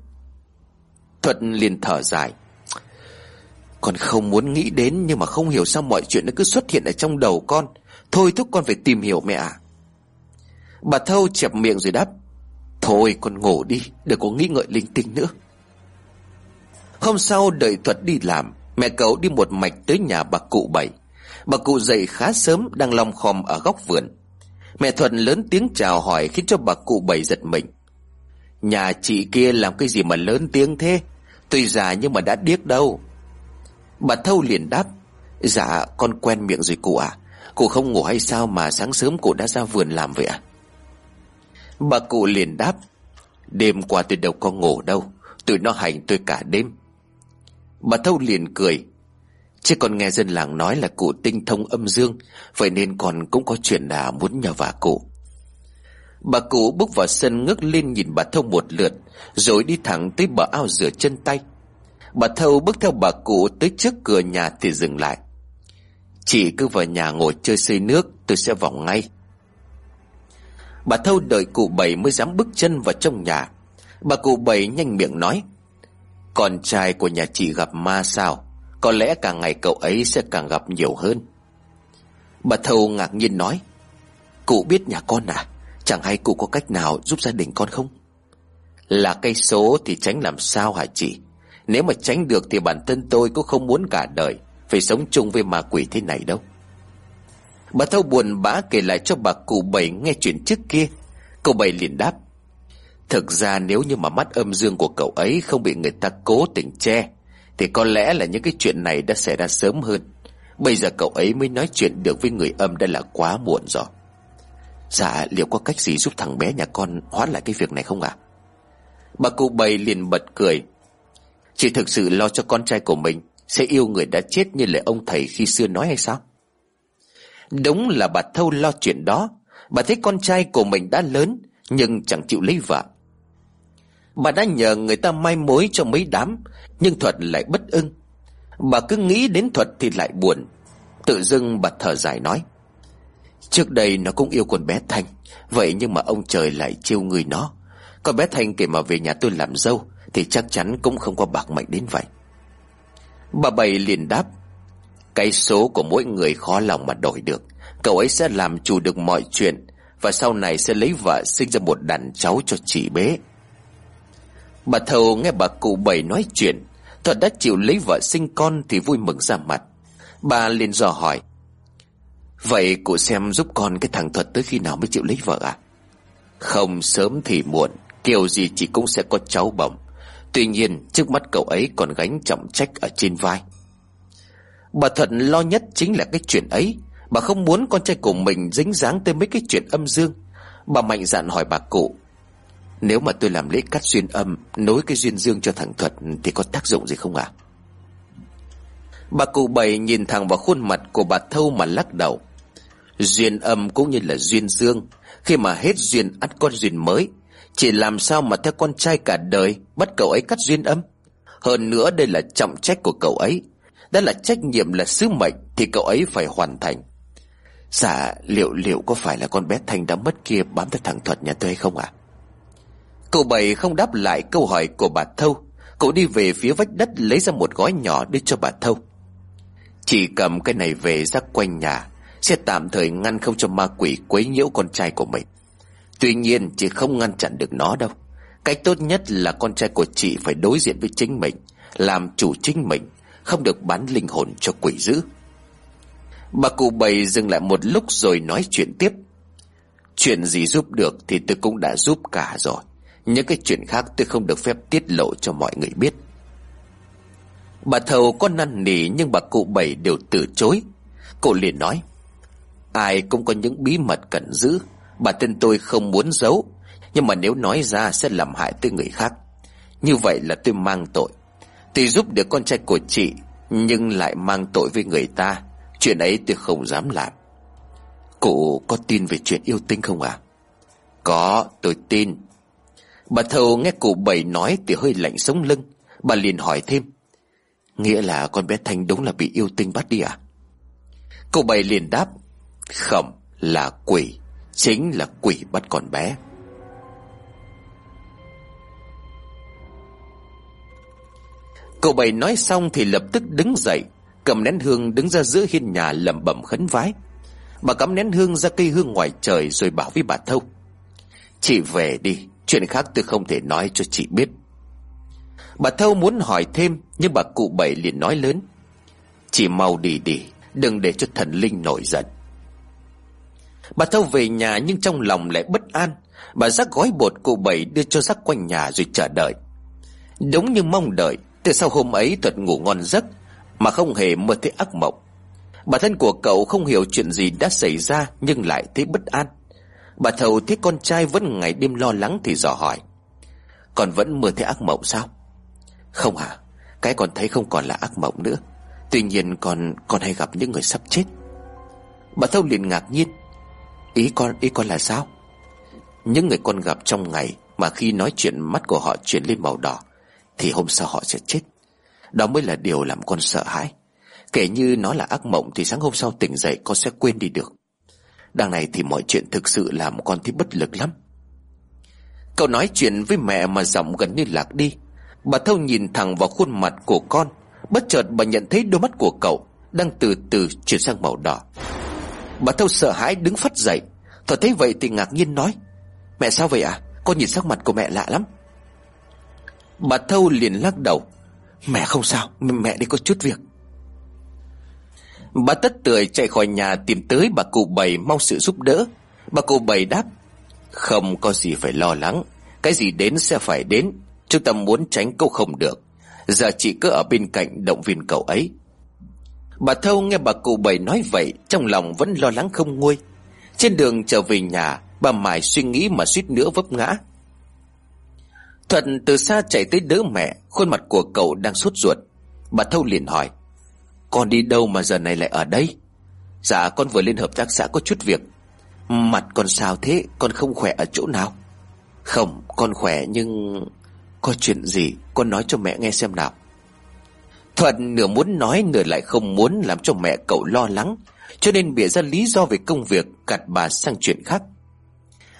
Thuật liền thở dài, Con không muốn nghĩ đến Nhưng mà không hiểu sao mọi chuyện nó cứ xuất hiện ở trong đầu con. Thôi thúc con phải tìm hiểu mẹ à. Bà Thâu chẹp miệng rồi đáp Thôi, con ngủ đi, Đừng có nghĩ ngợi linh tinh nữa. Hôm sau, đợi Thuật đi làm, Mẹ cậu đi một mạch tới nhà bà cụ bảy. Bà cụ dậy khá sớm, Đang long khom ở góc vườn. Mẹ Thuận lớn tiếng chào hỏi Khiến cho bà cụ bảy giật mình. Nhà chị kia làm cái gì mà lớn tiếng thế? Tuy già nhưng mà đã điếc đâu. Bà Thâu liền đáp Dạ con quen miệng rồi cụ à Cụ không ngủ hay sao mà sáng sớm cụ đã ra vườn làm vậy à Bà cụ liền đáp, Đêm qua tôi đâu có ngủ đâu, Tụi nó hành tôi cả đêm. Bà Thâu liền cười, Chứ còn nghe dân làng nói là cụ tinh thông âm dương, Vậy nên còn cũng có chuyện là muốn nhờ vả cụ. Bà cụ bước vào sân ngước lên nhìn bà Thâu một lượt, Rồi đi thẳng tới bờ ao rửa chân tay. Bà Thâu bước theo bà cụ tới trước cửa nhà thì dừng lại. Chị cứ vào nhà ngồi chơi xây nước, Tôi sẽ vào ngay. Bà Thâu đợi cụ bảy mới dám bước chân vào trong nhà. Bà cụ bảy nhanh miệng nói, Con trai của nhà chị gặp ma sao? Có lẽ càng ngày cậu ấy sẽ càng gặp nhiều hơn. Bà Thâu ngạc nhiên nói, Cụ biết nhà con à? Chẳng hay cụ có cách nào giúp gia đình con không? Là cây số thì tránh làm sao hả chị? Nếu mà tránh được thì bản thân tôi cũng không muốn cả đời, Phải sống chung với ma quỷ thế này đâu. Bà Thâu buồn bã kể lại cho bà cụ bảy nghe chuyện trước kia. Cậu bảy liền đáp, Thực ra nếu như mà mắt âm dương của cậu ấy không bị người ta cố tình che, Thì có lẽ là những cái chuyện này đã xảy ra sớm hơn. Bây giờ cậu ấy mới nói chuyện được với người âm đã là quá muộn rồi. Dạ liệu có cách gì giúp thằng bé nhà con hoãn lại cái việc này không ạ? Bà cụ bảy liền bật cười, Chị thực sự lo cho con trai của mình, Sẽ yêu người đã chết như lời ông thầy khi xưa nói hay sao? Đúng là bà Thâu lo chuyện đó. Bà thấy con trai của mình đã lớn, Nhưng chẳng chịu lấy vợ. Bà đã nhờ người ta mai mối cho mấy đám, Nhưng Thuật lại bất ưng. Bà cứ nghĩ đến Thuật thì lại buồn. Tự dưng bà thở dài nói, Trước đây nó cũng yêu con bé Thanh Vậy nhưng mà ông trời lại chiêu người nó. Con bé Thanh kể mà về nhà tôi làm dâu, Thì chắc chắn cũng không có bạc mệnh đến vậy. Bà Bảy liền đáp cái số của mỗi người khó lòng mà đổi được. Cậu ấy sẽ làm chủ được mọi chuyện, Và sau này sẽ lấy vợ sinh ra một đàn cháu cho chị bế Bà thầu nghe bà cụ bảy nói chuyện Thuật đã chịu lấy vợ sinh con thì vui mừng ra mặt. Bà liền dò hỏi, Vậy cụ xem giúp con cái thằng Thuật tới khi nào mới chịu lấy vợ à? Không, sớm thì muộn, Kiểu gì chị cũng sẽ có cháu bồng Tuy nhiên, trước mắt cậu ấy còn gánh trọng trách ở trên vai. Bà Thuận lo nhất chính là cái chuyện ấy. Bà không muốn con trai của mình dính dáng tới mấy cái chuyện âm dương. Bà mạnh dạn hỏi bà cụ, Nếu mà tôi làm lễ cắt duyên âm, Nối cái duyên dương cho thằng Thuật Thì có tác dụng gì không ạ? Bà cụ bảy nhìn thẳng vào khuôn mặt của bà Thâu mà lắc đầu. Duyên âm cũng như là duyên dương, Khi mà hết duyên ắt con duyên mới, Chỉ làm sao mà theo con trai cả đời Bắt cậu ấy cắt duyên âm? Hơn nữa đây là trọng trách của cậu ấy đã là trách nhiệm là sứ mệnh Thì cậu ấy phải hoàn thành. Dạ liệu liệu có phải là con bé Thanh đã mất kia Bám theo thằng Thuật nhà tôi hay không ạ? Cậu bảy không đáp lại câu hỏi của bà Thâu. Cậu đi về phía vách đất Lấy ra một gói nhỏ đưa cho bà Thâu. Chỉ cầm cái này về ra quanh nhà, Sẽ tạm thời ngăn không cho ma quỷ quấy nhiễu con trai của mình. Tuy nhiên, chị không ngăn chặn được nó đâu. Cách tốt nhất là con trai của chị phải đối diện với chính mình, Làm chủ chính mình. Không được bán linh hồn cho quỷ dữ. Bà cụ bầy dừng lại một lúc rồi nói chuyện tiếp. Chuyện gì giúp được thì tôi cũng đã giúp cả rồi. Những cái chuyện khác tôi không được phép tiết lộ cho mọi người biết. Bà thầu có năn nỉ nhưng bà cụ bảy đều từ chối. Cô liền nói, Ai cũng có những bí mật cần giữ. Bà tên tôi không muốn giấu. Nhưng mà nếu nói ra sẽ làm hại tới người khác. Như vậy là tôi mang tội. Tuy giúp được con trai của chị, Nhưng lại mang tội với người ta. Chuyện ấy tôi không dám làm. Cụ có tin về chuyện yêu tinh không à Có, tôi tin. Bà thầu nghe cụ bảy nói thì hơi lạnh sống lưng. Bà liền hỏi thêm. Nghĩa là con bé Thanh đúng là bị yêu tinh bắt đi à? Cụ bảy liền đáp. Không, là quỷ. Chính là quỷ bắt con bé. Cậu bảy nói xong thì lập tức đứng dậy, Cầm nén hương đứng ra giữa hiên nhà lẩm bẩm khấn vái. Bà cắm nén hương ra cây hương ngoài trời Rồi bảo với bà Thâu, Chị về đi, Chuyện khác tôi không thể nói cho chị biết. Bà Thâu muốn hỏi thêm, Nhưng bà cụ bảy liền nói lớn, Chị mau đi đi, Đừng để cho thần linh nổi giận. Bà Thâu về nhà nhưng trong lòng lại bất an, Bà rắc gói bột cụ bảy đưa cho rắc quanh nhà rồi chờ đợi. Đúng như mong đợi từ sau hôm ấy thuật ngủ ngon giấc, Mà không hề mơ thấy ác mộng. Bản thân của cậu không hiểu chuyện gì đã xảy ra, Nhưng lại thấy bất an. Bà Thâu thấy con trai vẫn ngày đêm lo lắng thì dò hỏi Còn vẫn mơ thấy ác mộng sao? Không hả? Cái còn thấy không còn là ác mộng nữa. Tuy nhiên còn còn hay gặp những người sắp chết. Bà Thâu liền ngạc nhiên, Ý con ý con là sao? Những người con gặp trong ngày Mà khi nói chuyện mắt của họ chuyển lên màu đỏ thì hôm sau họ sẽ chết. Đó mới là điều làm con sợ hãi. Kể như nó là ác mộng Thì sáng hôm sau tỉnh dậy con sẽ quên đi được. Đằng này thì mọi chuyện thực sự làm con thấy bất lực lắm. Cậu nói chuyện với mẹ mà giọng gần như lạc đi. Bà Thâu nhìn thẳng vào khuôn mặt của con, Bất chợt bà nhận thấy đôi mắt của cậu Đang từ từ chuyển sang màu đỏ. Bà Thâu sợ hãi đứng phát dậy. Thở thấy vậy thì ngạc nhiên nói, Mẹ sao vậy à Con nhìn sắc mặt của mẹ lạ lắm. Bà Thâu liền lắc đầu. Mẹ không sao Mẹ đi có chút việc. Bà tất tươi chạy khỏi nhà tìm tới bà cụ bảy mong sự giúp đỡ. Bà cụ bảy đáp, Không có gì phải lo lắng. Cái gì đến sẽ phải đến. Chúng ta muốn tránh câu không được. Giờ chị cứ ở bên cạnh động viên cậu ấy. Bà Thâu nghe bà cụ bảy nói vậy, Trong lòng vẫn lo lắng không nguôi. Trên đường trở về nhà, Bà mải suy nghĩ mà suýt nữa vấp ngã. Thuận từ xa chạy tới đỡ mẹ, Khuôn mặt của cậu đang sốt ruột. Bà Thâu liền hỏi, Con đi đâu mà giờ này lại ở đây? Dạ con vừa lên hợp tác xã có chút việc. Mặt con sao thế? Con không khỏe ở chỗ nào? Không, con khỏe nhưng Có chuyện gì? Con nói cho mẹ nghe xem nào. Thuận nửa muốn nói nửa lại không muốn làm cho mẹ cậu lo lắng, Cho nên bịa ra lý do về công việc Gạt bà sang chuyện khác.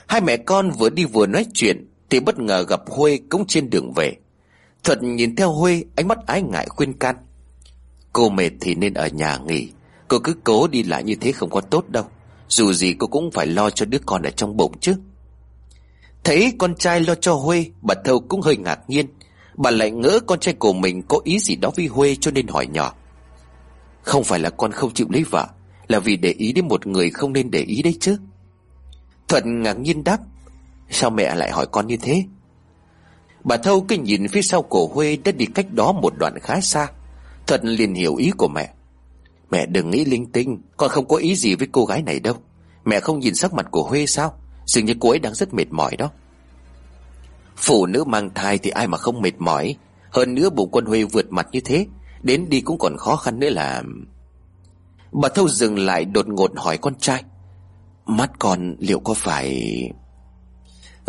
Hai mẹ con vừa đi vừa nói chuyện thì bất ngờ gặp Huê cũng trên đường về. Thuận nhìn theo Huê, Ánh mắt ái ngại khuyên can. Cô mệt thì nên ở nhà nghỉ. Cô cứ cố đi lại như thế không có tốt đâu. Dù gì cô cũng phải lo cho đứa con ở trong bụng chứ. Thấy con trai lo cho Huê, Bà Thâu cũng hơi ngạc nhiên. Bà lại ngỡ con trai của mình có ý gì đó với Huê cho nên hỏi nhỏ. Không phải là con không chịu lấy vợ, Là vì để ý đến một người không nên để ý đấy chứ. Thuận ngạc nhiên đáp. Sao mẹ lại hỏi con như thế? Bà Thâu cứ nhìn phía sau cổ Huê đã đi cách đó một đoạn khá xa. Thuận liền hiểu ý của mẹ. Mẹ đừng nghĩ linh tinh, Con không có ý gì với cô gái này đâu. Mẹ không nhìn sắc mặt của Huê sao? Dường như cô ấy đang rất mệt mỏi đó. Phụ nữ mang thai thì ai mà không mệt mỏi? Hơn nữa bụng quân Huê vượt mặt như thế, Đến đi cũng còn khó khăn nữa là Bà Thâu dừng lại đột ngột hỏi con trai. Mắt con liệu có phải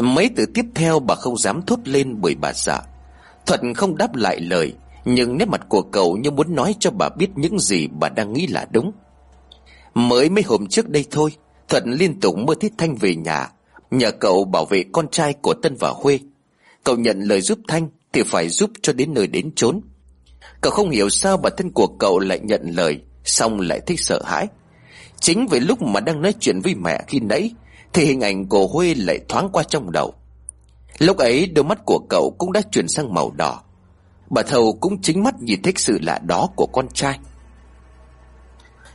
Mấy từ tiếp theo bà không dám thốt lên bởi bà sợ Thuận không đáp lại lời, Nhưng nét mặt của cậu như muốn nói cho bà biết những gì bà đang nghĩ là đúng. Mới mấy hôm trước đây thôi, Thuận liên tục mơ thiết Thanh về nhà, Nhờ cậu bảo vệ con trai của Tân và Huê. Cậu nhận lời giúp Thanh Thì phải giúp cho đến nơi đến chốn. Cậu không hiểu sao bản thân của cậu lại nhận lời, Xong lại thích sợ hãi. Chính vì lúc mà đang nói chuyện với mẹ khi nãy thì hình ảnh của Huê lại thoáng qua trong đầu. Lúc ấy, đôi mắt của cậu cũng đã chuyển sang màu đỏ. Bà Thầu cũng chính mắt nhìn thấy sự lạ đó của con trai.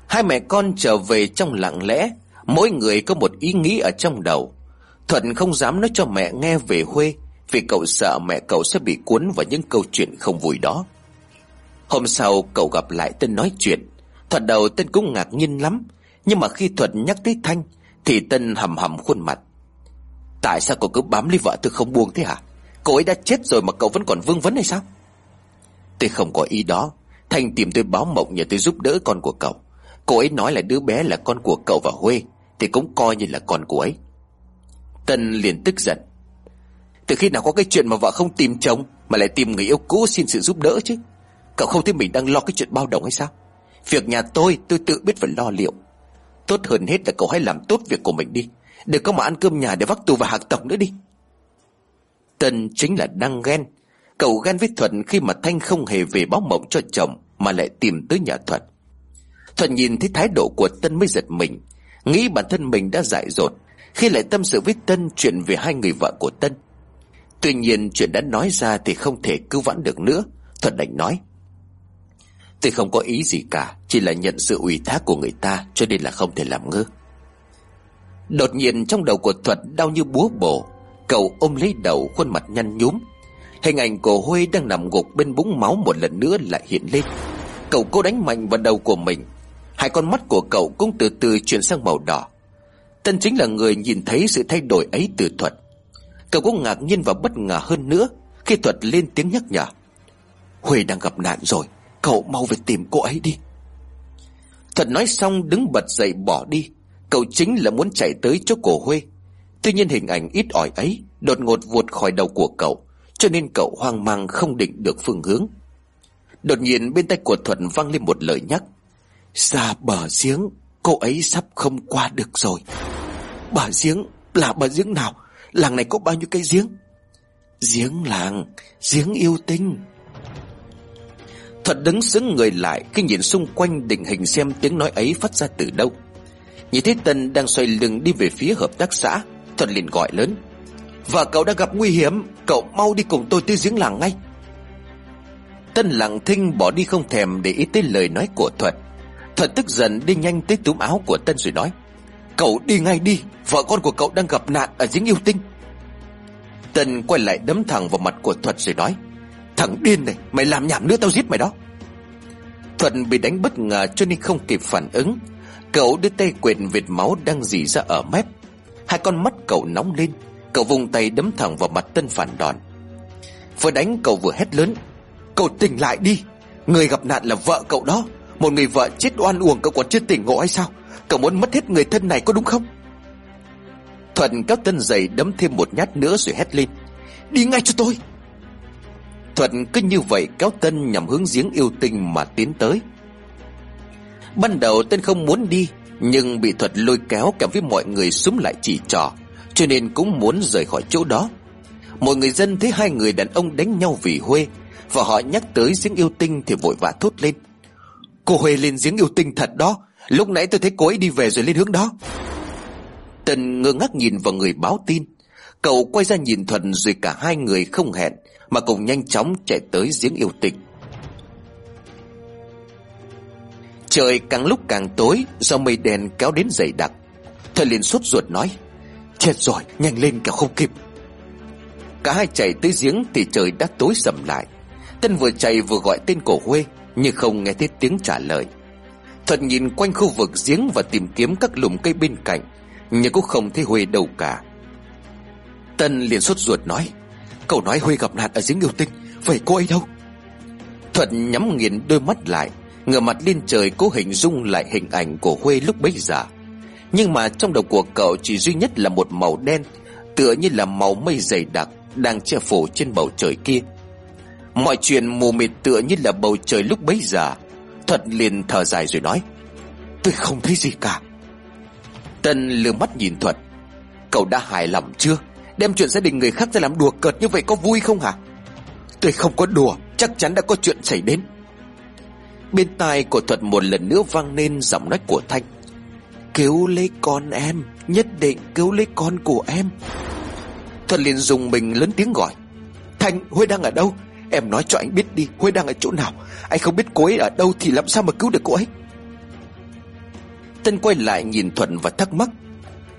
Hai mẹ con trở về trong lặng lẽ, Mỗi người có một ý nghĩ ở trong đầu. Thuận không dám nói cho mẹ nghe về Huê Vì cậu sợ mẹ cậu sẽ bị cuốn vào những câu chuyện không vui đó. Hôm sau, cậu gặp lại Tân nói chuyện. Thuận đầu Tân cũng ngạc nhiên lắm, Nhưng mà khi Thuận nhắc tới Thanh thì Tân hầm hầm khuôn mặt. Tại sao cậu cứ bám lấy vợ tôi không buông thế hả? Cô ấy đã chết rồi mà cậu vẫn còn vương vấn hay sao? Tôi không có ý đó. Thanh tìm tôi báo mộng nhờ tôi giúp đỡ con của cậu. Cô ấy nói là đứa bé là con của cậu và Huê, Thì cũng coi như là con của ấy. Tân liền tức giận. Từ khi nào có cái chuyện mà vợ không tìm chồng, Mà lại tìm người yêu cũ xin sự giúp đỡ chứ? Cậu không thấy mình đang lo cái chuyện bao đồng hay sao? Việc nhà tôi tôi tự biết phải lo liệu. Tốt hơn hết là cậu hãy làm tốt việc của mình đi. Đừng có mà ăn cơm nhà để vác tù và hạc tổng nữa đi. Tân chính là đang ghen. Cậu ghen với Thuận khi mà Thanh không hề về báo mộng cho chồng, Mà lại tìm tới nhà Thuận. Thuận nhìn thấy thái độ của Tân mới giật mình. Nghĩ bản thân mình đã dại dột, Khi lại tâm sự với Tân chuyện về hai người vợ của Tân. Tuy nhiên chuyện đã nói ra thì không thể cứu vãn được nữa, Thuận đành nói. Tôi không có ý gì cả, Chỉ là nhận sự ủy thác của người ta, Cho nên là không thể làm ngơ. Đột nhiên trong đầu của Thuật đau như búa bổ, Cậu ôm lấy đầu khuôn mặt nhăn nhúm. Hình ảnh của Huê đang nằm gục bên búng máu một lần nữa lại hiện lên. Cậu cố đánh mạnh vào đầu của mình. Hai con mắt của cậu cũng từ từ chuyển sang màu đỏ. Tân chính là người nhìn thấy sự thay đổi ấy từ Thuật. Cậu cũng ngạc nhiên và bất ngờ hơn nữa Khi Thuật lên tiếng nhắc nhở. Huê đang gặp nạn rồi. Cậu mau về tìm cô ấy đi. Thuật nói xong đứng bật dậy bỏ đi. Cậu chính là muốn chạy tới chỗ cổ Huê. Tuy nhiên hình ảnh ít ỏi ấy Đột ngột vụt khỏi đầu của cậu, Cho nên cậu hoang mang không định được phương hướng. Đột nhiên bên tay của Thuận vang lên một lời nhắc. Dạ, Ra bờ giếng, Cô ấy sắp không qua được rồi. Bờ giếng, là bờ giếng nào? Làng này có bao nhiêu cây giếng? Giếng làng, Giếng yêu tinh. Thuật đứng sững người lại Khi nhìn xung quanh định hình xem tiếng nói ấy phát ra từ đâu. Nhìn thấy Tân đang xoay lưng đi về phía hợp tác xã, Thuật liền gọi lớn. Và cậu đã gặp nguy hiểm, Cậu mau đi cùng tôi tới giếng làng ngay. Tân lặng thinh bỏ đi không thèm để ý tới lời nói của Thuật. Thuật tức giận đi nhanh tới túm áo của Tân rồi nói, Cậu đi ngay đi, Vợ con của cậu đang gặp nạn ở giếng yêu tinh. Tân quay lại đấm thẳng vào mặt của Thuật rồi nói Thằng điên này, Mày làm nhảm nữa tao giết mày đó. Thuận bị đánh bất ngờ cho nên không kịp phản ứng. Cậu đưa tay quệt vệt máu đang dì ra ở mép. Hai con mắt cậu nóng lên, Cậu vùng tay đấm thẳng vào mặt tân phản đòn. Vừa đánh cậu vừa hét lớn, Cậu tỉnh lại đi, Người gặp nạn là vợ cậu đó. Một người vợ chết oan uổng cậu còn chưa tỉnh ngộ hay sao? Cậu muốn mất hết người thân này có đúng không? Thuận kéo tân giày đấm thêm một nhát nữa rồi hét lên, Đi ngay cho tôi. Thuận cứ như vậy kéo tân nhằm hướng giếng yêu tinh mà tiến tới. Ban đầu tân không muốn đi, Nhưng bị thuật lôi kéo kèm với mọi người súng lại chỉ trò Cho nên cũng muốn rời khỏi chỗ đó. Mọi người dân thấy hai người đàn ông đánh nhau vì Huê, Và họ nhắc tới giếng yêu tinh thì vội vã thốt lên. Cô Huê lên giếng yêu tinh thật đó, Lúc nãy tôi thấy cô ấy đi về rồi lên hướng đó. Tân ngơ ngác nhìn vào người báo tin. Cậu quay ra nhìn Thuận rồi cả hai người không hẹn. Mà cùng nhanh chóng chạy tới giếng yêu tịch. Trời càng lúc càng tối, Do mây đen kéo đến dày đặc. Thời liền sốt ruột nói, Chết rồi, nhanh lên cả không kịp. Cả hai chạy tới giếng thì trời đã tối sầm lại. Tân vừa chạy vừa gọi tên cổ Huê, Nhưng không nghe thấy tiếng trả lời. Thuận nhìn quanh khu vực giếng và tìm kiếm các lùm cây bên cạnh, Nhưng cũng không thấy Huê đâu cả. Tân liền sốt ruột nói Cậu nói huy gặp nạn ở giếng yêu tinh Vậy cô ấy đâu? Thuận nhắm nghiền đôi mắt lại, Ngửa mặt lên trời cố hình dung lại hình ảnh của Huê lúc bấy giờ. Nhưng mà trong đầu của cậu chỉ duy nhất là một màu đen, Tựa như là màu mây dày đặc Đang che phủ trên bầu trời kia. Mọi chuyện mù mịt tựa như là bầu trời lúc bấy giờ. Thuật liền thở dài rồi nói, Tôi không thấy gì cả. Tân lừa mắt nhìn Thuật Cậu đã hài lòng chưa? Đem chuyện gia đình người khác ra làm đùa cợt như vậy có vui không hả? Tôi không có đùa, Chắc chắn đã có chuyện xảy đến. Bên tai của Thuật một lần nữa vang lên giọng nói của Thanh. Cứu lấy con em, Nhất định cứu lấy con của em. Thuật liền dùng mình lớn tiếng gọi. Thanh Huê đang ở đâu? Em nói cho anh biết đi, Huế đang ở chỗ nào? Anh không biết cô ấy ở đâu Thì làm sao mà cứu được cô ấy? Tân quay lại nhìn Thuận và thắc mắc.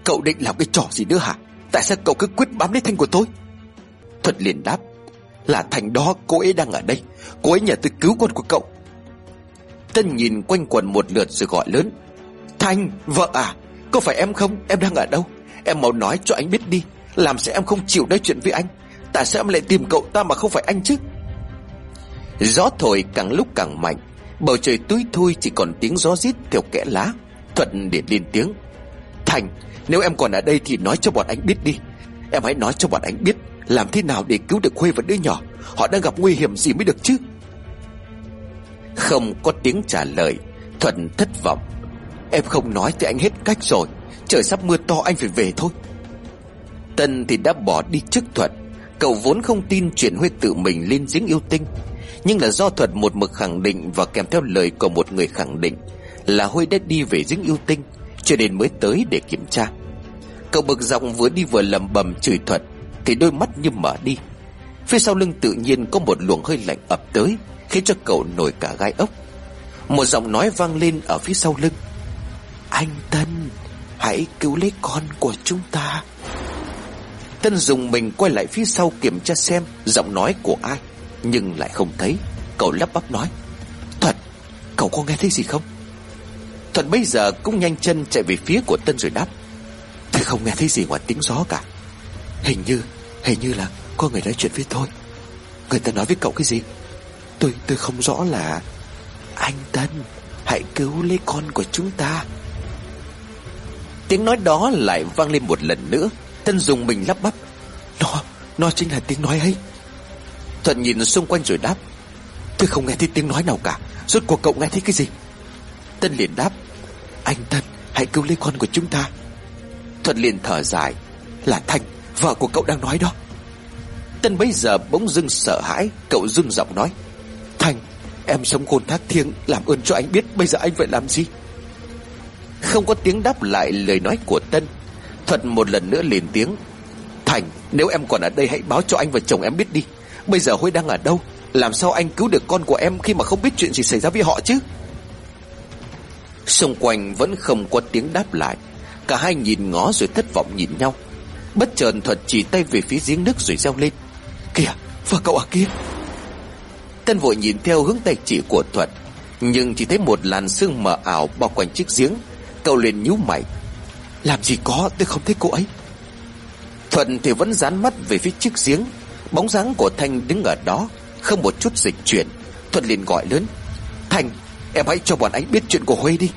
Cậu định làm cái trò gì nữa hả? Tại sao cậu cứ quyết bám lấy Thanh của tôi? Thuận liền đáp Là Thành đó cô ấy đang ở đây. Cô ấy nhờ tôi cứu con của cậu. Tân nhìn quanh quần một lượt rồi gọi lớn Thanh, vợ à Có phải em không, em đang ở đâu? Em mau nói cho anh biết đi Làm sao em không chịu nói chuyện với anh? Tại sao em lại tìm cậu ta mà không phải anh chứ? Gió thổi càng lúc càng mạnh Bầu trời túi thui chỉ còn tiếng gió rít theo kẽ lá. Thuận để lên tiếng Thành nếu em còn ở đây thì nói cho bọn anh biết đi. Em hãy nói cho bọn anh biết Làm thế nào để cứu được Khuê và đứa nhỏ. Họ đang gặp nguy hiểm gì mới được chứ? Không có tiếng trả lời, Thuận thất vọng. Em không nói thì anh hết cách rồi. Trời sắp mưa to, anh phải về thôi. Tân thì đã bỏ đi trước Thuận. Cậu vốn không tin chuyện Huê tự mình lên giếng yêu tinh. Nhưng là do thuận một mực khẳng định Và kèm theo lời của một người khẳng định Là Huê đã đi về giếng yêu tinh. Cho nên mới tới để kiểm tra. Cậu bực giọng vừa đi vừa lầm bầm chửi Thuật Thì đôi mắt như mở đi. Phía sau lưng tự nhiên có một luồng hơi lạnh ập tới Khiến cho cậu nổi cả gai ốc. Một giọng nói vang lên ở phía sau lưng. Anh Tân Hãy cứu lấy con của chúng ta. Tân dùng mình quay lại phía sau kiểm tra xem Giọng nói của ai Nhưng lại không thấy. Cậu lắp bắp nói thuật, Cậu có nghe thấy gì không? Thuận bây giờ cũng nhanh chân chạy về phía của Tân rồi đáp. Tôi không nghe thấy gì ngoài tiếng gió cả. Hình như Hình như là có người nói chuyện với tôi. Người ta nói với cậu cái gì? Tôi tôi không rõ là Anh Tân Hãy cứu lấy con của chúng ta. Tiếng nói đó lại vang lên một lần nữa. Tân dùng mình lắp bắp. Nó, nó chính là tiếng nói ấy. Thuận nhìn xung quanh rồi đáp. Tôi không nghe thấy tiếng nói nào cả. Rốt cuộc cậu nghe thấy cái gì? Tân liền đáp. Anh Tân, hãy cứu lấy con của chúng ta. Thuận liền thở dài, Là Thanh, vợ của cậu đang nói đó. Tân bấy giờ bỗng dưng sợ hãi, Cậu dưng giọng nói, Thanh, em sống khôn thác thiêng, Làm ơn cho anh biết bây giờ anh phải làm gì? Không có tiếng đáp lại lời nói của Tân, Thuận một lần nữa liền tiếng Thành nếu em còn ở đây hãy báo cho anh và chồng em biết đi. Bây giờ Huy đang ở đâu? Làm sao anh cứu được con của em Khi mà không biết chuyện gì xảy ra với họ chứ? Xung quanh vẫn không có tiếng đáp lại. Cả hai nhìn ngó rồi thất vọng nhìn nhau. Bất chợt Thuật chỉ tay về phía giếng nước rồi reo lên. Kìa vợ cậu ở kia. Tân vội nhìn theo hướng tay chỉ của Thuật. Nhưng chỉ thấy một làn sương mờ ảo bao quanh chiếc giếng. Cậu liền nhíu mày. Làm gì có, tôi không thấy cô ấy. Thuận thì vẫn dán mắt về phía chiếc giếng. Bóng dáng của Thanh đứng ở đó, Không một chút dịch chuyển. Thuận liền gọi lớn. Thanh em hãy cho bọn anh biết chuyện của Huê đi.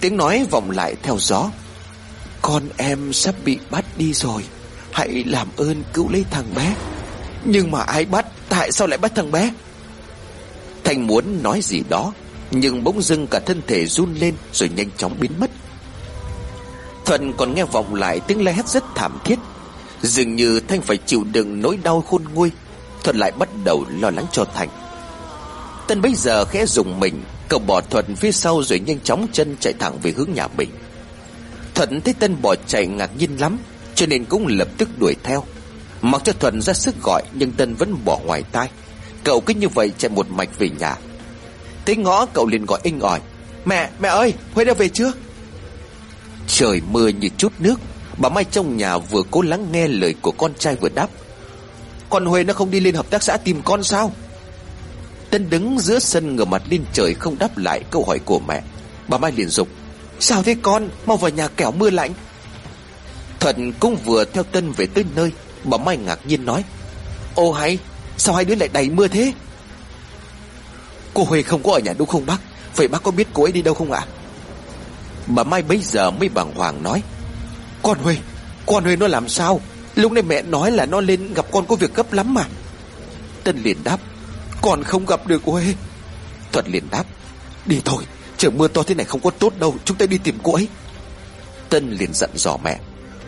Tiếng nói vọng lại theo gió. Con em sắp bị bắt đi rồi. Hãy làm ơn cứu lấy thằng bé. Nhưng mà ai bắt? Tại sao lại bắt thằng bé? Thành muốn nói gì đó, Nhưng bỗng dưng cả thân thể run lên Rồi nhanh chóng biến mất. Thuận còn nghe vọng lại tiếng la hét rất thảm thiết. Dường như Thanh phải chịu đựng nỗi đau khôn nguôi, Thuận lại bắt đầu lo lắng cho Thành. Tân bây giờ khẽ dùng mình Cậu bỏ Thuận phía sau rồi nhanh chóng chân chạy thẳng về hướng nhà mình. Thuận thấy Tân bỏ chạy ngạc nhiên lắm Cho nên cũng lập tức đuổi theo. Mặc cho Thuận ra sức gọi Nhưng Tân vẫn bỏ ngoài tai. Cậu cứ như vậy chạy một mạch về nhà. Tới ngõ cậu liền gọi inh ỏi Mẹ, mẹ ơi, Huế đã về chưa? Trời mưa như chút nước Bà Mai trong nhà vừa cố lắng nghe lời của con trai vừa đáp. Con Huế nó không đi lên hợp tác xã tìm con sao? Tân đứng giữa sân ngửa mặt lên trời không đáp lại câu hỏi của mẹ. Bà Mai liền dục, Sao thế con? Mau vào nhà kẻo mưa lạnh. Thuận cũng vừa theo Tân về tới nơi, Bà Mai ngạc nhiên nói, Ô hay, Sao hai đứa lại đầy mưa thế? Cô Huệ không có ở nhà đúng không bác? Vậy bác có biết cô ấy đi đâu không ạ? Bà Mai bấy giờ mới bàng hoàng nói, Con Huệ Con Huệ nó làm sao? Lúc này mẹ nói là nó lên gặp con có việc gấp lắm mà. Tân liền đáp còn không gặp được Huệ Thuật liền đáp, Đi thôi Trời mưa to thế này không có tốt đâu, Chúng ta đi tìm cô ấy. Tân liền dặn dò mẹ,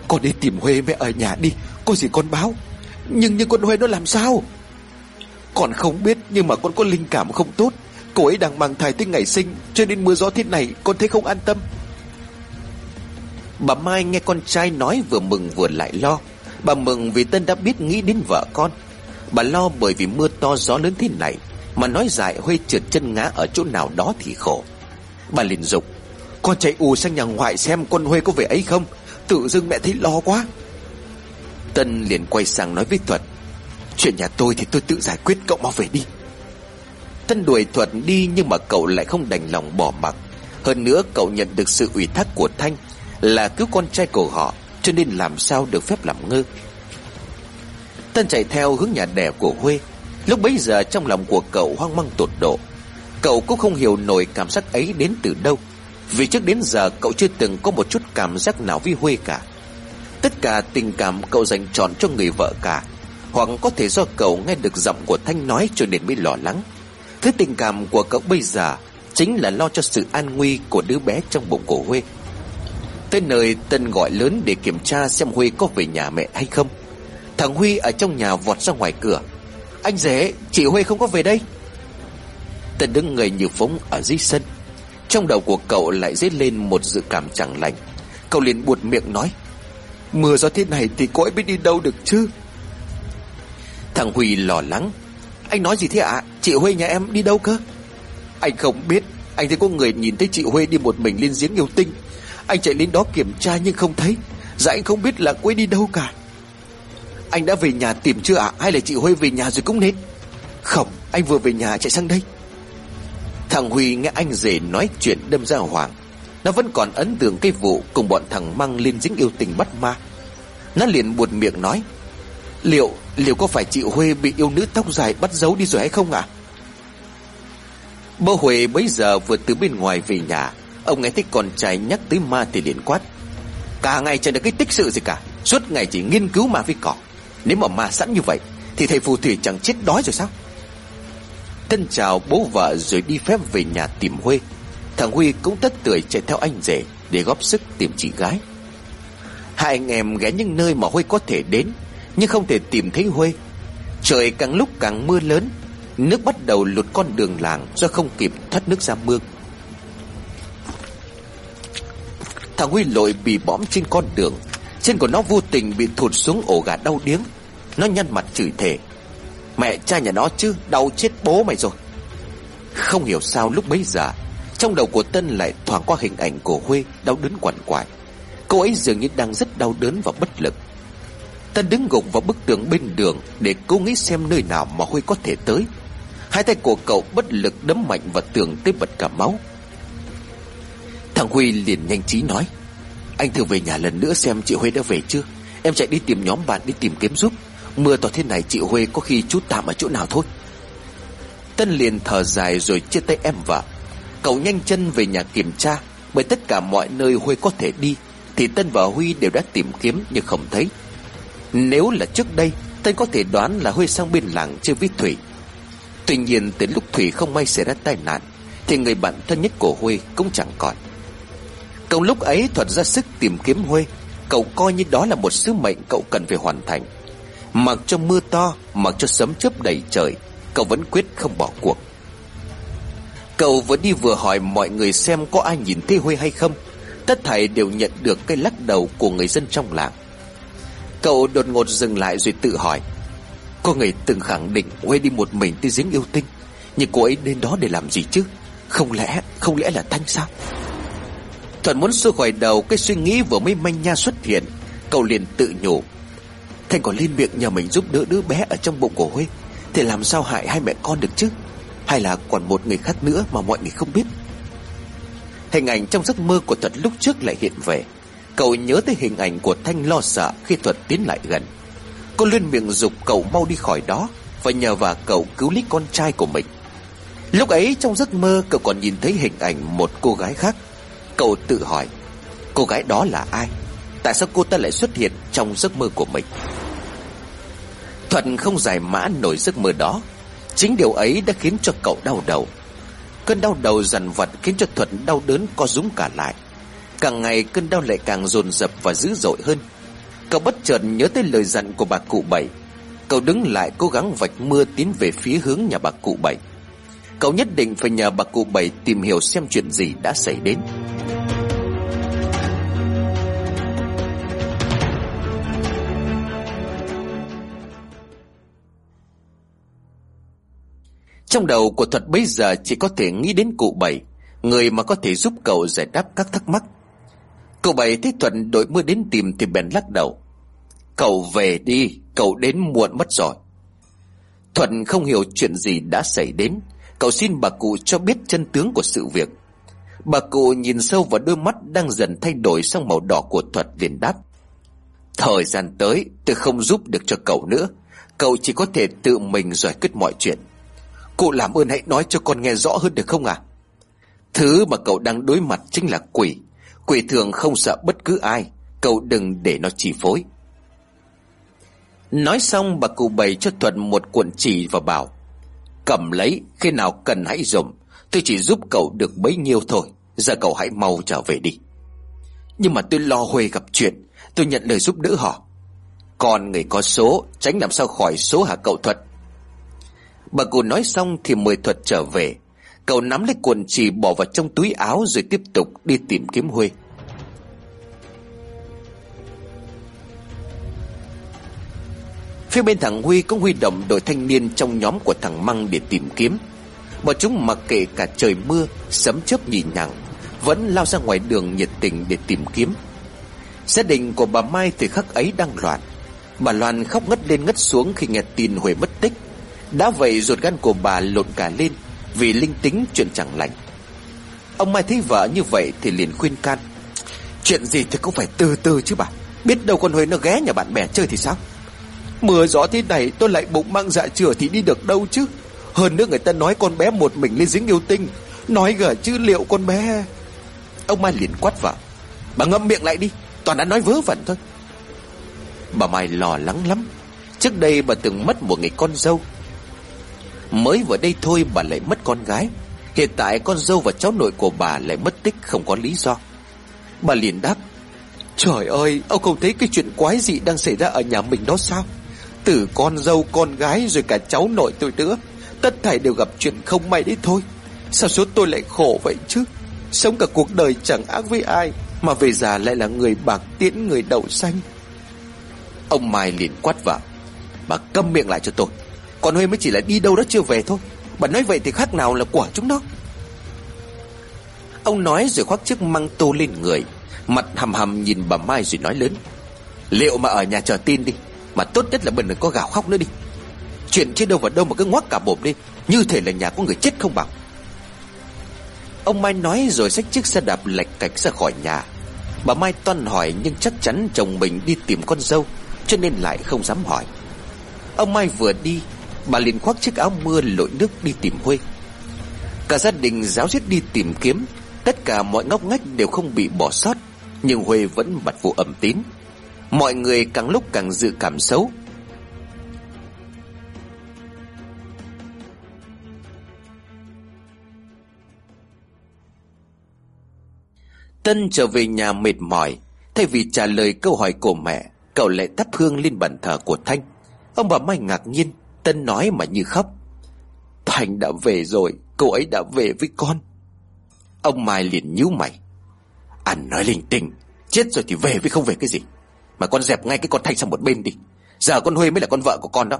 Con đi tìm huê mẹ ở nhà đi, Có gì con báo. Nhưng nhưng con huê nó làm sao? Con không biết, nhưng mà con có linh cảm không tốt. Cô ấy đang mang thai tới ngày sinh, Cho nên mưa gió thế này, con thấy không an tâm. Bà Mai nghe con trai nói vừa mừng vừa lại lo. Bà mừng vì Tân đã biết nghĩ đến vợ con. Bà lo bởi vì mưa to gió lớn thế này, Mà nói dại Huê trượt chân ngã ở chỗ nào đó thì khổ. Bà liền dục, Con chạy ù sang nhà ngoại xem con Huê có về ấy không? Tự dưng mẹ thấy lo quá. Tân liền quay sang nói với Thuật, Chuyện nhà tôi thì tôi tự giải quyết, cậu mau về đi. Tân đuổi Thuật đi nhưng mà cậu lại không đành lòng bỏ mặc. Hơn nữa cậu nhận được sự ủy thác của Thanh Là cứu con trai của họ, Cho nên làm sao được phép làm ngơ. Tân chạy theo hướng nhà đẻ của Huê. Lúc bấy giờ trong lòng của cậu hoang mang tột độ. Cậu cũng không hiểu nổi cảm giác ấy đến từ đâu. Vì trước đến giờ cậu chưa từng có một chút cảm giác nào với Huê cả. Tất cả tình cảm cậu dành trọn cho người vợ cả. Hoặc có thể do cậu nghe được giọng của Thanh nói cho nên mới lo lắng. Thứ tình cảm của cậu bây giờ Chính là lo cho sự an nguy của đứa bé trong bụng của Huê. Tới nơi Tân gọi lớn để kiểm tra xem Huê có về nhà mẹ hay không. Thằng Huy ở trong nhà vọt ra ngoài cửa. Anh rể, Chị Huê không có về đây. Tân đứng người như phóng ở dưới sân. Trong đầu của cậu lại dấy lên một dự cảm chẳng lành. Cậu liền buột miệng nói, Mưa gió thế này thì cô ấy biết đi đâu được chứ? Thằng Huy lo lắng, Anh nói gì thế ạ? À? Chị Huê nhà em đi đâu cơ? Anh không biết. Anh thấy có người nhìn thấy chị Huê đi một mình lên giếng yêu tinh. Anh chạy lên đó kiểm tra nhưng không thấy. Dạ anh không biết là cô ấy đi đâu cả. Anh đã về nhà tìm chưa ạ? À? Hay là chị Huê về nhà rồi cũng nên? Không, anh vừa về nhà chạy sang đây. Thằng Huy nghe anh rể nói chuyện đâm ra hoàng Nó vẫn còn ấn tượng cái vụ Cùng bọn thằng Măng lên dính yêu tình bắt ma. Nó liền buột miệng nói, Liệu Liệu có phải chị Huê bị yêu nữ tóc dài bắt giấu đi rồi hay không ạ? À? Bố Huệ bấy giờ vừa từ bên ngoài về nhà. Ông nghe thấy con trai nhắc tới ma thì liền quát, Cả ngày chẳng được cái tích sự gì cả. Suốt ngày chỉ nghiên cứu ma với cỏ. Nếu mà ma sẵn như vậy, Thì thầy phù thủy chẳng chết đói rồi sao? Thân chào bố vợ rồi đi phép về nhà tìm Huê. Thằng Huy cũng tất tưởi chạy theo anh rể Để góp sức tìm chị gái. Hai anh em ghé những nơi mà Huê có thể đến, Nhưng không thể tìm thấy Huê. Trời càng lúc càng mưa lớn, Nước bắt đầu lụt con đường làng Do không kịp thoát nước ra mương. Thằng Huy lội bị bõm trên con đường, Chân của nó vô tình bị thụt xuống ổ gà đau điếng. Nó nhăn mặt chửi thề. Mẹ cha nhà nó chứ, Đau chết bố mày rồi. Không hiểu sao lúc bấy giờ, Trong đầu của Tân lại thoáng qua hình ảnh của Huê Đau đớn quằn quại. Cô ấy dường như đang rất đau đớn và bất lực. Tân đứng gục vào bức tường bên đường Để cố nghĩ xem nơi nào mà Huê có thể tới. Hai tay của cậu bất lực đấm mạnh vào tường tới bật cả máu. Thằng Huy liền nhanh trí nói, Anh thử về nhà lần nữa xem chị Huê đã về chưa? Em chạy đi tìm nhóm bạn đi tìm kiếm giúp. Mưa to thế này, chị Huê, có khi chút tạm ở chỗ nào thôi. Tân liền thở dài rồi chia tay em vợ. Cậu nhanh chân về nhà kiểm tra, Bởi tất cả mọi nơi Huê có thể đi, Thì Tân và Huy đều đã tìm kiếm nhưng không thấy. Nếu là trước đây, Tân có thể đoán là Huê sang bên làng chơi với Thủy. Tuy nhiên đến lúc Thủy không may xảy ra tai nạn, Thì người bạn thân nhất của Huê cũng chẳng còn. Cậu lúc ấy, thuật ra sức tìm kiếm Huê, Cậu coi như đó là một sứ mệnh cậu cần phải hoàn thành. Mặc cho mưa to Mặc cho sấm chớp đầy trời Cậu vẫn quyết không bỏ cuộc. Cậu vừa đi vừa hỏi mọi người xem có ai nhìn thấy Huê hay không. Tất thảy đều nhận được cái lắc đầu của người dân trong làng. Cậu đột ngột dừng lại rồi tự hỏi Có người từng khẳng định Huê đi một mình tới giếng yêu tinh Nhưng cô ấy đến đó để làm gì chứ? Không lẽ, không lẽ là Thanh sao? Thuận muốn xua khỏi đầu Cái suy nghĩ vừa mới manh nha xuất hiện Cậu liền tự nhủ Thành còn lên miệng nhờ mình giúp đỡ đứa bé Ở trong bụng của Huê Thì làm sao hại hai mẹ con được chứ? Hay là còn một người khác nữa mà mọi người không biết? Hình ảnh trong giấc mơ của Thuật lúc trước lại hiện về. Cậu nhớ tới hình ảnh của Thanh lo sợ Khi Thuật tiến lại gần. Cô lên miệng dục cậu mau đi khỏi đó Và nhờ vào cậu cứu lấy con trai của mình. Lúc ấy trong giấc mơ, Cậu còn nhìn thấy hình ảnh một cô gái khác. Cậu tự hỏi, Cô gái đó là ai? Tại sao cô ta lại xuất hiện trong giấc mơ của mình? Thuận không giải mã nổi giấc mơ đó. Chính điều ấy đã khiến cho cậu đau đầu. Cơn đau đầu dần vật khiến cho Thuận đau đớn co rúm cả lại. Càng ngày, cơn đau lại càng dồn dập và dữ dội hơn. Cậu bất chợt nhớ tới lời dặn của bà cụ bảy. Cậu đứng lại cố gắng vạch mưa tiến về phía hướng nhà bà cụ bảy. Cậu nhất định phải nhờ bà cụ bảy tìm hiểu xem chuyện gì đã xảy đến. Trong đầu của Thuật bây giờ chỉ có thể nghĩ đến cụ bảy, Người mà có thể giúp cậu giải đáp các thắc mắc. Cậu bảy thấy Thuận đội mưa đến tìm thì bèn lắc đầu. Cậu về đi, Cậu đến muộn mất rồi. Thuận không hiểu chuyện gì đã xảy đến. Cậu xin bà cụ cho biết chân tướng của sự việc. Bà cụ nhìn sâu vào đôi mắt đang dần thay đổi sang màu đỏ của Thuật liền đáp. Thời gian tới, tôi không giúp được cho cậu nữa. Cậu chỉ có thể tự mình giải quyết mọi chuyện. Cô làm ơn hãy nói cho con nghe rõ hơn được không à Thứ mà cậu đang đối mặt chính là quỷ. Quỷ thường không sợ bất cứ ai. Cậu đừng để nó chi phối. Nói xong, bà cụ bày cho Thuận một cuộn chỉ và bảo, Cầm lấy, khi nào cần hãy dùng. Tôi chỉ giúp cậu được bấy nhiêu thôi. Giờ cậu hãy mau trở về đi. Nhưng mà tôi lo Huê gặp chuyện. Tôi nhận lời giúp đỡ họ. Còn người có số, Tránh làm sao khỏi số hả cậu thuận. Bà cụ nói xong thì mời Thuật trở về. Cậu nắm lấy cuộn chỉ bỏ vào trong túi áo Rồi tiếp tục đi tìm kiếm Huê. Phía bên thằng Huy cũng huy động đội thanh niên trong nhóm của thằng Măng để tìm kiếm. Bọn chúng mặc kệ cả trời mưa, sấm chớp nhì nhằng Vẫn lao ra ngoài đường nhiệt tình để tìm kiếm. Gia đình của bà Mai thì khắc ấy đang loạn. Bà Loan khóc ngất lên ngất xuống khi nghe tin Huệ mất tích. Đã vậy ruột gan của bà lộn cả lên, Vì linh tính chuyện chẳng lành. Ông Mai thấy vợ như vậy thì liền khuyên can, Chuyện gì thì cũng phải từ từ chứ bà. Biết đâu con Huế nó ghé nhà bạn bè chơi thì sao? Mưa gió thế này tôi lại bụng mang dạ chửa thì đi được đâu chứ? Hơn nữa người ta nói con bé một mình lên dính yêu tinh, Nói gở chứ liệu con bé? Ông Mai liền quát vợ Bà ngậm miệng lại đi, Toàn đã nói vớ vẩn thôi. Bà Mai lo lắng lắm. Trước đây bà từng mất một người con dâu Mới vào đây thôi bà lại mất con gái. Hiện tại con dâu và cháu nội của bà lại mất tích không có lý do. Bà liền đáp, Trời ơi, Ông không thấy cái chuyện quái gì đang xảy ra ở nhà mình đó sao? Từ con dâu, con gái rồi cả cháu nội tôi nữa, Tất thảy đều gặp chuyện không may đấy thôi. Sao số tôi lại khổ vậy chứ? Sống cả cuộc đời chẳng ác với ai, Mà về già lại là người bạc tiễn, người đậu xanh. Ông Mai liền quát vào Bà câm miệng lại cho tôi. Còn Huê mới chỉ là đi đâu đó chưa về thôi. Bà nói vậy thì khác nào là quả chúng nó. Ông nói rồi khoác chiếc măng tô lên người, Mặt hầm hầm nhìn bà Mai rồi nói lớn. Liệu mà ở nhà chờ tin đi, mà tốt nhất là mình đừng có gào khóc nữa đi. Chuyện chứ đâu vào đâu mà cứ ngoác cả bộp đi Như thể là nhà có người chết không bằng. Ông Mai nói rồi xách chiếc xe đạp lệch cạch ra khỏi nhà. Bà Mai toan hỏi nhưng chắc chắn chồng mình đi tìm con dâu, Cho nên lại không dám hỏi. Ông Mai vừa đi Bà liền khoác chiếc áo mưa lội nước đi tìm Huê. Cả gia đình giáo diết đi tìm kiếm, Tất cả mọi ngóc ngách đều không bị bỏ sót, Nhưng Huê vẫn mặt vụ ẩm tín. Mọi người càng lúc càng dự cảm xấu. Tân trở về nhà mệt mỏi, Thay vì trả lời câu hỏi của mẹ, Cậu lại thắp hương lên bàn thờ của Thanh. Ông bà Mai ngạc nhiên Tân nói mà như khóc. Thành đã về rồi Cô ấy đã về với con. Ông Mai liền nhíu mày. Anh nói linh tinh Chết rồi thì về với không về cái gì. Mà con dẹp ngay cái con Thanh sang một bên đi. Giờ con Huê mới là con vợ của con đó.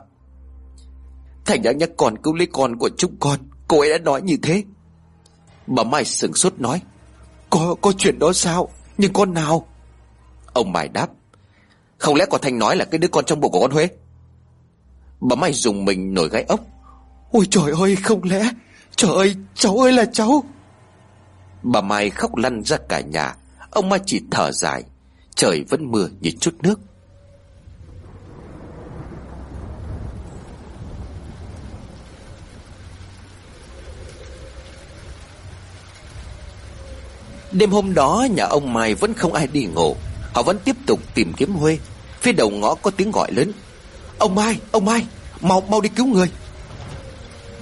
Thành đã nhắc con cứu lấy con của chúng con. Cô ấy đã nói như thế. Bà Mai sừng sốt nói Có, có chuyện đó sao? Nhưng con nào? Ông Mai đáp Không lẽ con Thanh nói là cái đứa con trong bụng của con Huê? Bà Mai dùng mình nổi gáy ốc. Ôi trời ơi, không lẽ? Trời ơi, cháu ơi là cháu. Bà Mai khóc lăn ra cả nhà. Ông Mai chỉ thở dài. Trời vẫn mưa như chút nước. Đêm hôm đó, nhà ông Mai vẫn không ai đi ngủ. Họ vẫn tiếp tục tìm kiếm Huê. Phía đầu ngõ có tiếng gọi lớn. Ông Mai, ông Mai, mau mau đi cứu người.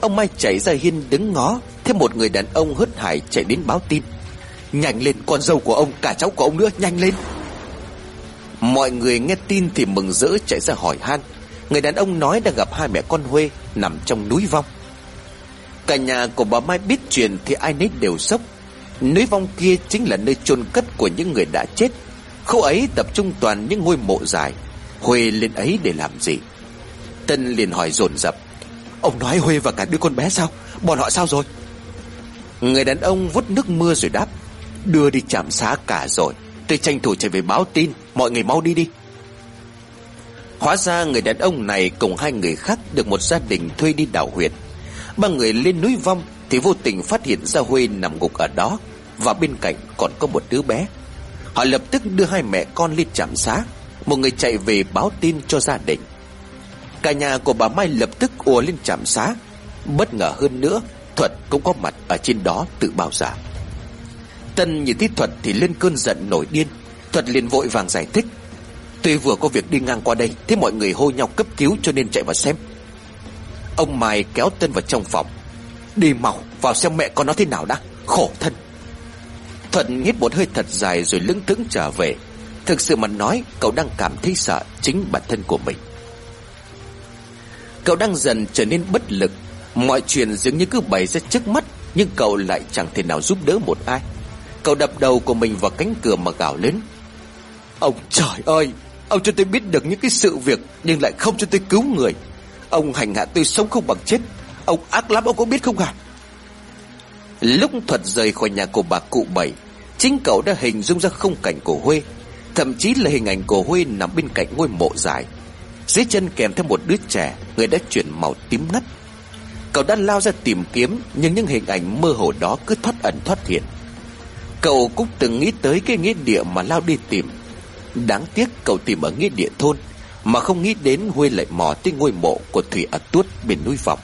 Ông Mai chạy ra hiên đứng ngó Thêm một người đàn ông hớt hải chạy đến báo tin. Nhanh lên con dâu của ông Cả cháu của ông nữa nhanh lên. Mọi người nghe tin thì mừng rỡ chạy ra hỏi han. Người đàn ông nói đang gặp hai mẹ con Huê Nằm trong núi vong. Cả nhà của bà Mai biết chuyện Thì ai nấy đều sốc. Núi vong kia chính là nơi chôn cất của những người đã chết. Khu ấy tập trung toàn những ngôi mộ dài. Huê lên ấy để làm gì? Tân liền hỏi dồn dập. Ông nói Huê và cả đứa con bé sao? Bọn họ sao rồi? Người đàn ông vút nước mưa rồi đáp. Đưa đi chạm xá cả rồi. Tôi tranh thủ chạy về báo tin. Mọi người mau đi đi. Hóa ra người đàn ông này cùng hai người khác Được một gia đình thuê đi đảo huyệt Ba người lên núi vong Thì vô tình phát hiện ra Huê nằm gục ở đó. Và bên cạnh còn có một đứa bé. Họ lập tức đưa hai mẹ con lên trạm xá. Một người chạy về báo tin cho gia đình. Cả nhà của bà Mai lập tức ùa lên trạm xá. Bất ngờ hơn nữa, Thuật cũng có mặt ở trên đó tự bao giờ Tân nhìn thấy Thuật thì lên cơn giận nổi điên. Thuật liền vội vàng giải thích. Tuy vừa có việc đi ngang qua đây, Thế mọi người hô nhau cấp cứu cho nên chạy vào xem. Ông Mai kéo Tân vào trong phòng. Đi mau, vào xem mẹ con nó thế nào đã. Khổ thân. Thuận hít một hơi thật dài rồi lững thững trở về. Thực sự mà nói, Cậu đang cảm thấy sợ chính bản thân của mình. Cậu đang dần trở nên bất lực. Mọi chuyện dường như cứ bày ra trước mắt, Nhưng cậu lại chẳng thể nào giúp đỡ một ai. Cậu đập đầu của mình vào cánh cửa mà gào lên. Ông trời ơi, Ông cho tôi biết được những cái sự việc Nhưng lại không cho tôi cứu người. Ông hành hạ tôi sống không bằng chết. Ông ác lắm, ông có biết không à Lúc thuật rời khỏi nhà của bà cụ bảy, Chính cậu đã hình dung ra không cảnh của Huê. Thậm chí là hình ảnh của Huy nằm bên cạnh ngôi mộ dài. Dưới chân kèm theo một đứa trẻ, Người đã chuyển màu tím ngắt. Cậu đã lao ra tìm kiếm, Nhưng những hình ảnh mơ hồ đó cứ thoát ẩn thoát hiện. Cậu cũng từng nghĩ tới cái nghĩa địa mà lao đi tìm. Đáng tiếc cậu tìm ở nghĩa địa thôn, Mà không nghĩ đến Huy lại mò tới ngôi mộ của Thủy ở Tuốt bên núi Vọng.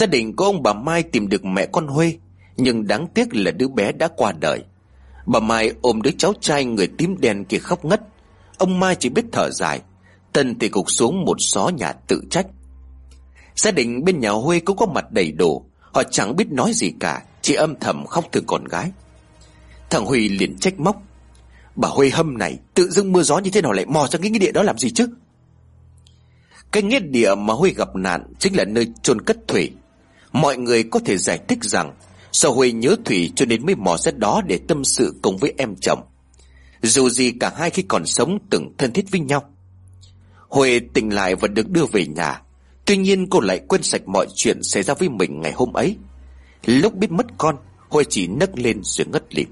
Gia đình của ông bà Mai tìm được mẹ con Huê, Nhưng đáng tiếc là đứa bé đã qua đời. Bà Mai ôm đứa cháu trai người tím đen kia khóc ngất. Ông Mai chỉ biết thở dài Tân thì cục xuống một xó nhà tự trách. Gia đình bên nhà Huê cũng có mặt đầy đủ, Họ chẳng biết nói gì cả, Chỉ âm thầm khóc thương con gái. Thằng Huy liền trách móc, Bà Huê hâm này, Tự dưng mưa gió như thế nào lại mò ra cái nghĩa địa đó làm gì chứ? Cái nghĩa địa mà Huy gặp nạn Chính là nơi chôn cất Thủy. Mọi người có thể giải thích rằng Sao Huy nhớ Thủy cho nên mới mò ra đó để tâm sự cùng với em chồng. Dù gì cả hai khi còn sống từng thân thiết với nhau. Huệ tỉnh lại và được đưa về nhà. Tuy nhiên cô lại quên sạch mọi chuyện xảy ra với mình ngày hôm ấy. Lúc biết mất con, Huệ chỉ nấc lên rồi ngất lịm.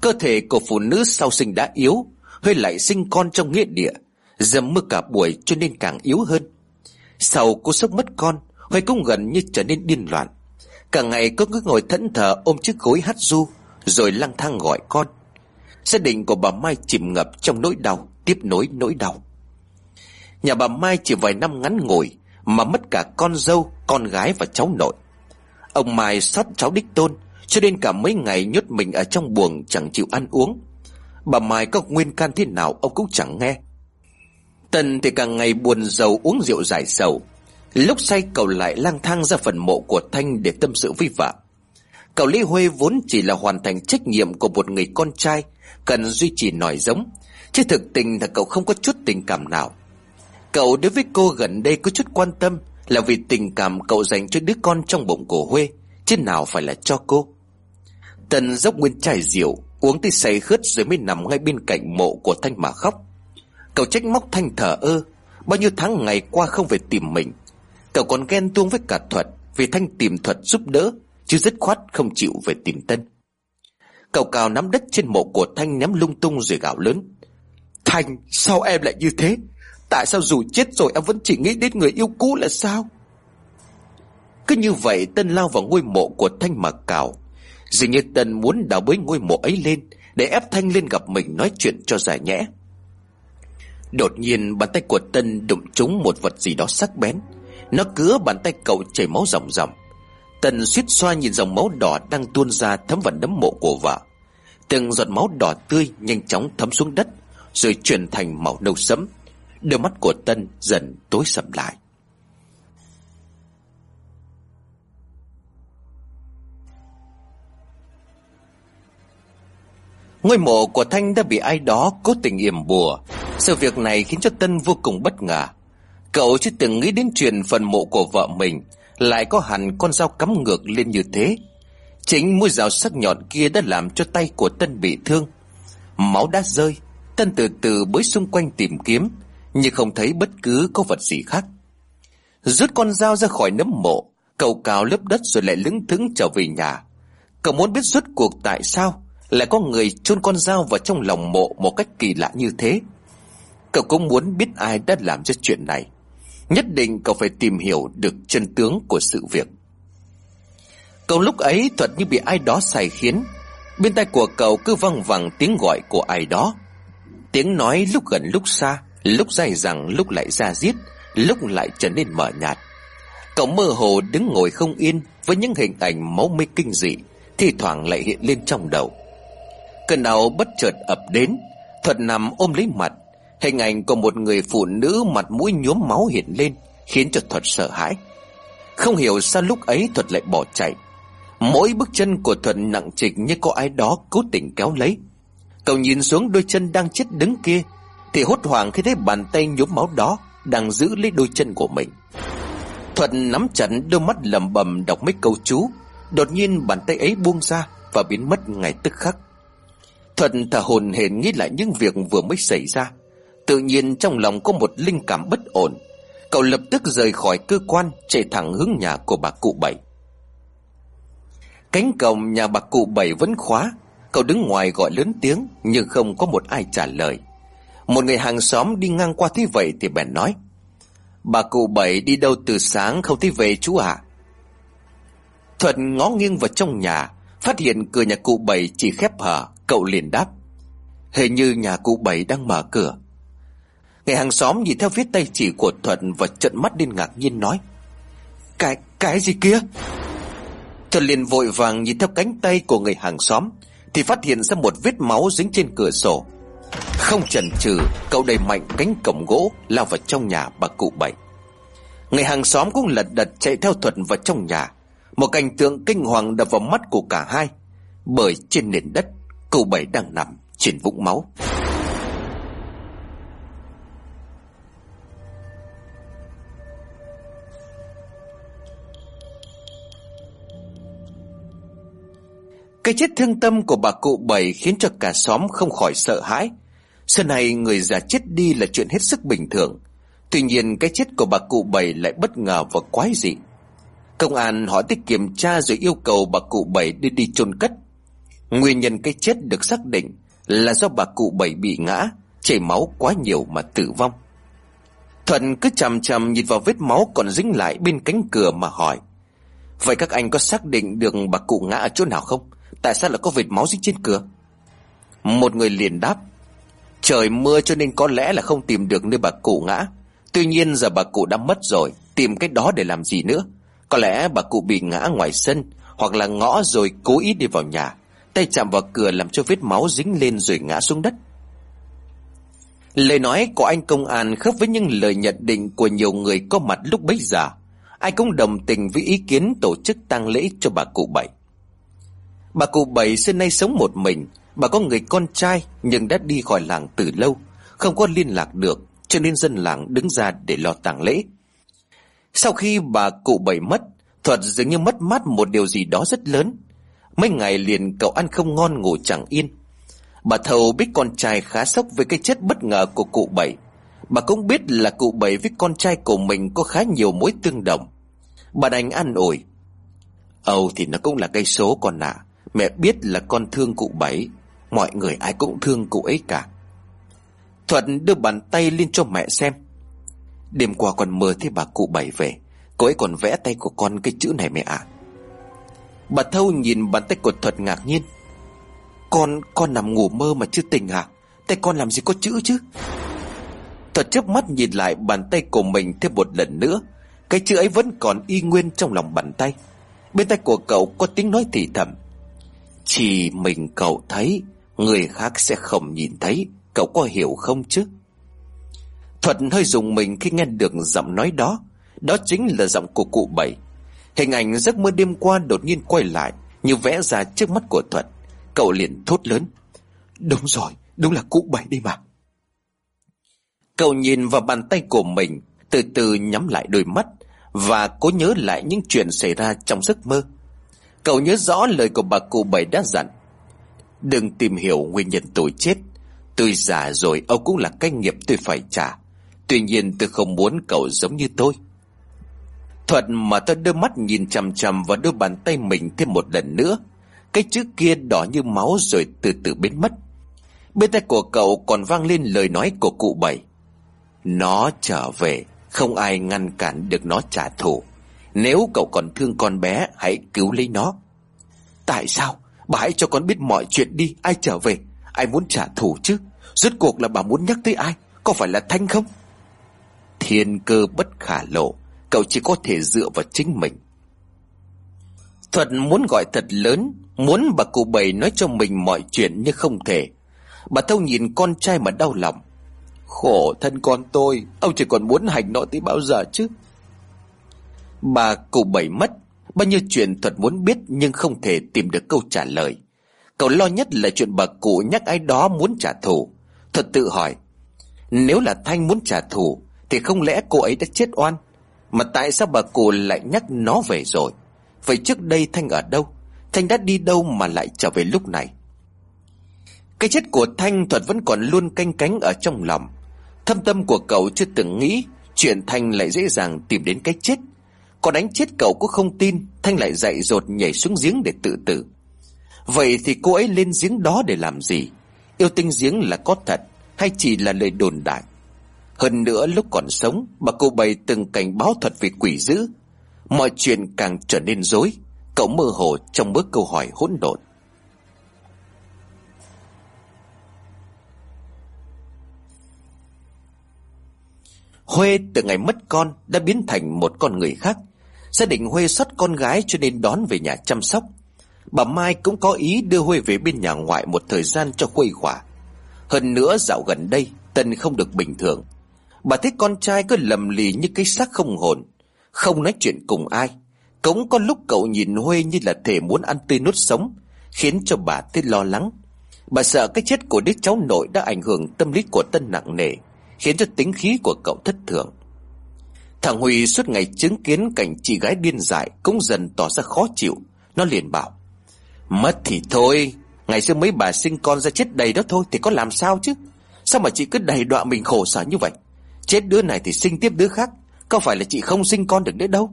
Cơ thể của phụ nữ sau sinh đã yếu, Huệ lại sinh con trong nghĩa địa, Dầm mưa cả buổi cho nên càng yếu hơn. Sau cô sốc mất con Huệ cũng gần như trở nên điên loạn. Cả ngày cô cứ ngồi thẫn thờ ôm chiếc gối hát du Rồi lang thang gọi con. Gia đình của bà Mai chìm ngập trong nỗi đau Tiếp nối nỗi đau. Nhà bà Mai chỉ vài năm ngắn ngủi Mà mất cả con dâu, con gái và cháu nội. Ông Mai sát cháu đích tôn Cho nên cả mấy ngày nhốt mình ở trong buồng chẳng chịu ăn uống. Bà Mai có nguyên can thế nào ông cũng chẳng nghe. Tần thì càng ngày buồn giàu uống rượu giải sầu Lúc say cậu lại lang thang ra phần mộ của Thanh để tâm sự vi vợ. Cậu Lý Huê vốn chỉ là hoàn thành trách nhiệm của một người con trai, Cần duy trì nòi giống. Chứ thực tình là cậu không có chút tình cảm nào. Cậu đối với cô gần đây có chút quan tâm Là vì tình cảm cậu dành cho đứa con trong bụng của Huê, Chứ nào phải là cho cô. Tần dốc nguyên chai rượu, Uống tới say khướt rồi mới nằm ngay bên cạnh mộ của Thanh mà khóc. Cậu trách móc Thanh thở ơ, Bao nhiêu tháng ngày qua không về tìm mình. Cậu còn ghen tuông với cả thuật Vì Thanh tìm thuật giúp đỡ, Chứ dứt khoát không chịu về tìm Tân. Cậu cào nắm đất trên mộ của Thanh ném lung tung rồi gào lớn. Thanh, sao em lại như thế? Tại sao dù chết rồi em vẫn chỉ nghĩ đến người yêu cũ là sao? Cứ như vậy Tân lao vào ngôi mộ của Thanh mà cào. Dường như Tân muốn đào bới ngôi mộ ấy lên Để ép Thanh lên gặp mình nói chuyện cho giải nhẽ. Đột nhiên, bàn tay của Tân đụng trúng một vật gì đó sắc bén. Nó cứa bàn tay cậu chảy máu ròng ròng. Tần suýt xoa nhìn dòng máu đỏ đang tuôn ra thấm vào nấm mộ của vợ. Từng giọt máu đỏ tươi nhanh chóng thấm xuống đất, Rồi chuyển thành màu nâu sẫm. Đôi mắt của Tân dần tối sầm lại. Ngôi mộ của Thanh đã bị ai đó cố tình yểm bùa. Sự việc này khiến cho Tân vô cùng bất ngờ. Cậu chưa từng nghĩ đến chuyện phần mộ của vợ mình Lại có hẳn con dao cắm ngược lên như thế. Chính mũi dao sắc nhọn kia đã làm cho tay của Tân bị thương. Máu đã rơi, Tân từ từ bới xung quanh tìm kiếm, Nhưng không thấy bất cứ có vật gì khác. Rút con dao ra khỏi nấm mộ, Cậu cào lớp đất rồi lại lững thững trở về nhà. Cậu muốn biết rốt cuộc tại sao Lại có người chôn con dao vào trong lòng mộ Một cách kỳ lạ như thế. Cậu cũng muốn biết ai đã làm cho chuyện này. Nhất định cậu phải tìm hiểu được chân tướng của sự việc. Cậu lúc ấy thuật như bị ai đó sai khiến. Bên tai của cậu cứ văng vẳng tiếng gọi của ai đó. Tiếng nói lúc gần lúc xa, Lúc dài dẳng, lúc lại ra giết Lúc lại trở nên mờ nhạt. Cậu mơ hồ đứng ngồi không yên Với những hình ảnh máu mê kinh dị Thì thoảng lại hiện lên trong đầu. Cơn đau bất chợt ập đến, Thuật nằm ôm lấy mặt Hình ảnh của một người phụ nữ mặt mũi nhuốm máu hiện lên, Khiến cho Thuật sợ hãi. Không hiểu sao lúc ấy Thuật lại bỏ chạy. Mỗi bước chân của Thuật nặng trịch như có ai đó cố tình kéo lấy. Cậu nhìn xuống đôi chân đang chết đứng kia, Thì hốt hoảng khi thấy bàn tay nhuốm máu đó Đang giữ lấy đôi chân của mình. Thuật nắm chặt đôi mắt lầm bầm đọc mấy câu chú. Đột nhiên bàn tay ấy buông ra Và biến mất ngay tức khắc. Thuật thở hồn hển nghĩ lại những việc vừa mới xảy ra. Tự nhiên trong lòng có một linh cảm bất ổn. Cậu lập tức rời khỏi cơ quan, Chạy thẳng hướng nhà của bà cụ bảy. Cánh cổng nhà bà cụ bảy vẫn khóa. Cậu đứng ngoài gọi lớn tiếng, Nhưng không có một ai trả lời. Một người hàng xóm đi ngang qua thế vậy Thì bèn nói, Bà cụ bảy đi đâu từ sáng không thấy về chú ạ? À? Thuận ngó nghiêng vào trong nhà, Phát hiện cửa nhà cụ bảy chỉ khép hở. Cậu liền đáp, Hình như nhà cụ bảy đang mở cửa. Người hàng xóm nhìn theo phía tay chỉ của Thuận Và trận mắt lên ngạc nhiên nói Cái, cái gì kia? Thuận liền vội vàng nhìn theo cánh tay của người hàng xóm Thì phát hiện ra một vết máu dính trên cửa sổ. Không chần chừ Cậu đẩy mạnh cánh cổng gỗ Lao vào trong nhà bà cụ bảy. Người hàng xóm cũng lật đật chạy theo Thuận vào trong nhà. Một cảnh tượng kinh hoàng đập vào mắt của cả hai Bởi trên nền đất Cụ bảy đang nằm trên vũng máu. Cái chết thương tâm của bà cụ bảy khiến cho cả xóm không khỏi sợ hãi. Xưa này người già chết đi là chuyện hết sức bình thường. Tuy nhiên cái chết của bà cụ bảy lại bất ngờ và quái dị. Công an hỏi tới kiểm tra rồi yêu cầu bà cụ bảy đưa đi chôn cất. Nguyên nhân cái chết được xác định là do bà cụ bảy bị ngã, chảy máu quá nhiều mà tử vong. Thuận cứ chằm chằm nhìn vào vết máu còn dính lại bên cánh cửa mà hỏi. Vậy các anh có xác định được bà cụ ngã ở chỗ nào không? Tại sao lại có vệt máu dính trên cửa? Một người liền đáp, Trời mưa cho nên có lẽ là không tìm được nơi bà cụ ngã. Tuy nhiên giờ bà cụ đã mất rồi, Tìm cái đó để làm gì nữa? Có lẽ bà cụ bị ngã ngoài sân, Hoặc là ngõ rồi cố ý đi vào nhà. Tay chạm vào cửa làm cho vết máu dính lên rồi ngã xuống đất. Lời nói của anh công an khớp với những lời nhận định của nhiều người có mặt lúc bấy giờ. Ai cũng đồng tình với ý kiến tổ chức tang lễ cho bà cụ bảy Bà cụ bảy xưa nay sống một mình. Bà có người con trai, Nhưng đã đi khỏi làng từ lâu. Không có liên lạc được, Cho nên dân làng đứng ra để lo tang lễ. Sau khi bà cụ bảy mất, Thuật dường như mất mát một điều gì đó rất lớn. Mấy ngày liền cậu ăn không ngon ngủ chẳng yên. Bà thầu biết con trai khá sốc với cái chết bất ngờ của cụ bảy. Bà cũng biết là cụ bảy với con trai của mình có khá nhiều mối tương đồng. Bà đành ăn ủi. Âu thì nó cũng là cây số con ạ. à. Mẹ biết là con thương cụ bảy Mọi người ai cũng thương cụ ấy cả. Thuận đưa bàn tay lên cho mẹ xem. Đêm qua còn mơ thấy bà cụ bảy về Cô ấy còn vẽ tay của con cái chữ này mẹ ạ. Bà Thâu nhìn bàn tay của Thuật ngạc nhiên. Con, con nằm ngủ mơ mà chưa tỉnh à? Tay con làm gì có chữ chứ? Thuật chớp mắt nhìn lại bàn tay của mình thêm một lần nữa. Cái chữ ấy vẫn còn y nguyên trong lòng bàn tay. Bên tay của cậu có tiếng nói thì thầm chỉ mình cậu thấy Người khác sẽ không nhìn thấy. Cậu có hiểu không chứ? Thuật hơi dùng mình khi nghe được giọng nói đó. Đó chính là giọng của cụ bảy. Hình ảnh giấc mơ đêm qua đột nhiên quay lại Như vẽ ra trước mắt của Thuật. Cậu liền thốt lớn. Đúng rồi, đúng là cụ bảy đi mà. Cậu nhìn vào bàn tay của mình Từ từ nhắm lại đôi mắt Và cố nhớ lại những chuyện xảy ra trong giấc mơ. Cậu nhớ rõ lời của bà cụ bảy đã dặn. Đừng tìm hiểu nguyên nhân tôi chết. Tôi già rồi, Ông cũng là cái nghiệp tôi phải trả. Tuy nhiên tôi không muốn cậu giống như tôi. Thuận mà tôi đưa mắt nhìn chằm chằm vào đôi bàn tay mình thêm một lần nữa. Cái chữ kia đỏ như máu rồi từ từ biến mất. Bên tay của cậu còn vang lên lời nói của cụ bảy. Nó trở về, Không ai ngăn cản được nó trả thù. Nếu cậu còn thương con bé, Hãy cứu lấy nó. Tại sao? Bà hãy cho con biết mọi chuyện đi, Ai trở về? Ai muốn trả thù chứ? Rốt cuộc là bà muốn nhắc tới ai? Có phải là Thanh không? Thiên cơ bất khả lộ, Cậu chỉ có thể dựa vào chính mình. Thuật muốn gọi thật lớn, Muốn bà cụ bảy nói cho mình mọi chuyện nhưng không thể. Bà Thâu nhìn con trai mà đau lòng. Khổ thân con tôi, Ông chỉ còn muốn hành nó tới bao giờ chứ? Bà cụ bảy mất, Bao nhiêu chuyện thuật muốn biết Nhưng không thể tìm được câu trả lời. Cậu lo nhất là chuyện bà cụ nhắc ai đó muốn trả thù. Thuật tự hỏi, Nếu là Thanh muốn trả thù, Thì không lẽ cô ấy đã chết oan? Mà tại sao bà cụ lại nhắc nó về rồi? Vậy trước đây Thanh ở đâu? Thanh đã đi đâu mà lại trở về lúc này? Cái chết của Thanh Thuật vẫn còn luôn canh cánh ở trong lòng. Thâm tâm của cậu chưa từng nghĩ Chuyện Thanh lại dễ dàng tìm đến cái chết. Còn đánh chết cậu cũng không tin, Thanh lại dậy dột nhảy xuống giếng để tự tử. Vậy thì cô ấy lên giếng đó để làm gì? Yêu tinh giếng là có thật, Hay chỉ là lời đồn đại? Hơn nữa lúc còn sống Bà cô bày từng cảnh báo thuật về quỷ dữ. Mọi chuyện càng trở nên dối Cậu mơ hồ trong bước câu hỏi hỗn độn. Huê, từ ngày mất con, đã biến thành một con người khác. Gia đình Huê xuất con gái cho nên đón về nhà chăm sóc. Bà Mai cũng có ý đưa Huê về bên nhà ngoại một thời gian cho khuây khỏa. Hơn nữa dạo gần đây, Tân không được bình thường. Bà thấy con trai cứ lầm lì như cái xác không hồn. Không nói chuyện cùng ai. Cũng có lúc cậu nhìn Huê như là thể muốn ăn tươi nuốt sống, Khiến cho bà thấy lo lắng. Bà sợ cái chết của đứa cháu nội đã ảnh hưởng tâm lý của Tân nặng nề, Khiến cho tính khí của cậu thất thường. Thằng Huy suốt ngày chứng kiến cảnh chị gái điên dại Cũng dần tỏ ra khó chịu. Nó liền bảo, Mất thì thôi, Ngày xưa mấy bà sinh con ra chết đầy đó thôi Thì có làm sao chứ? Sao mà chị cứ đầy đọa mình khổ sở như vậy? Chết đứa này thì sinh tiếp đứa khác, Có phải là chị không sinh con được nữa đâu?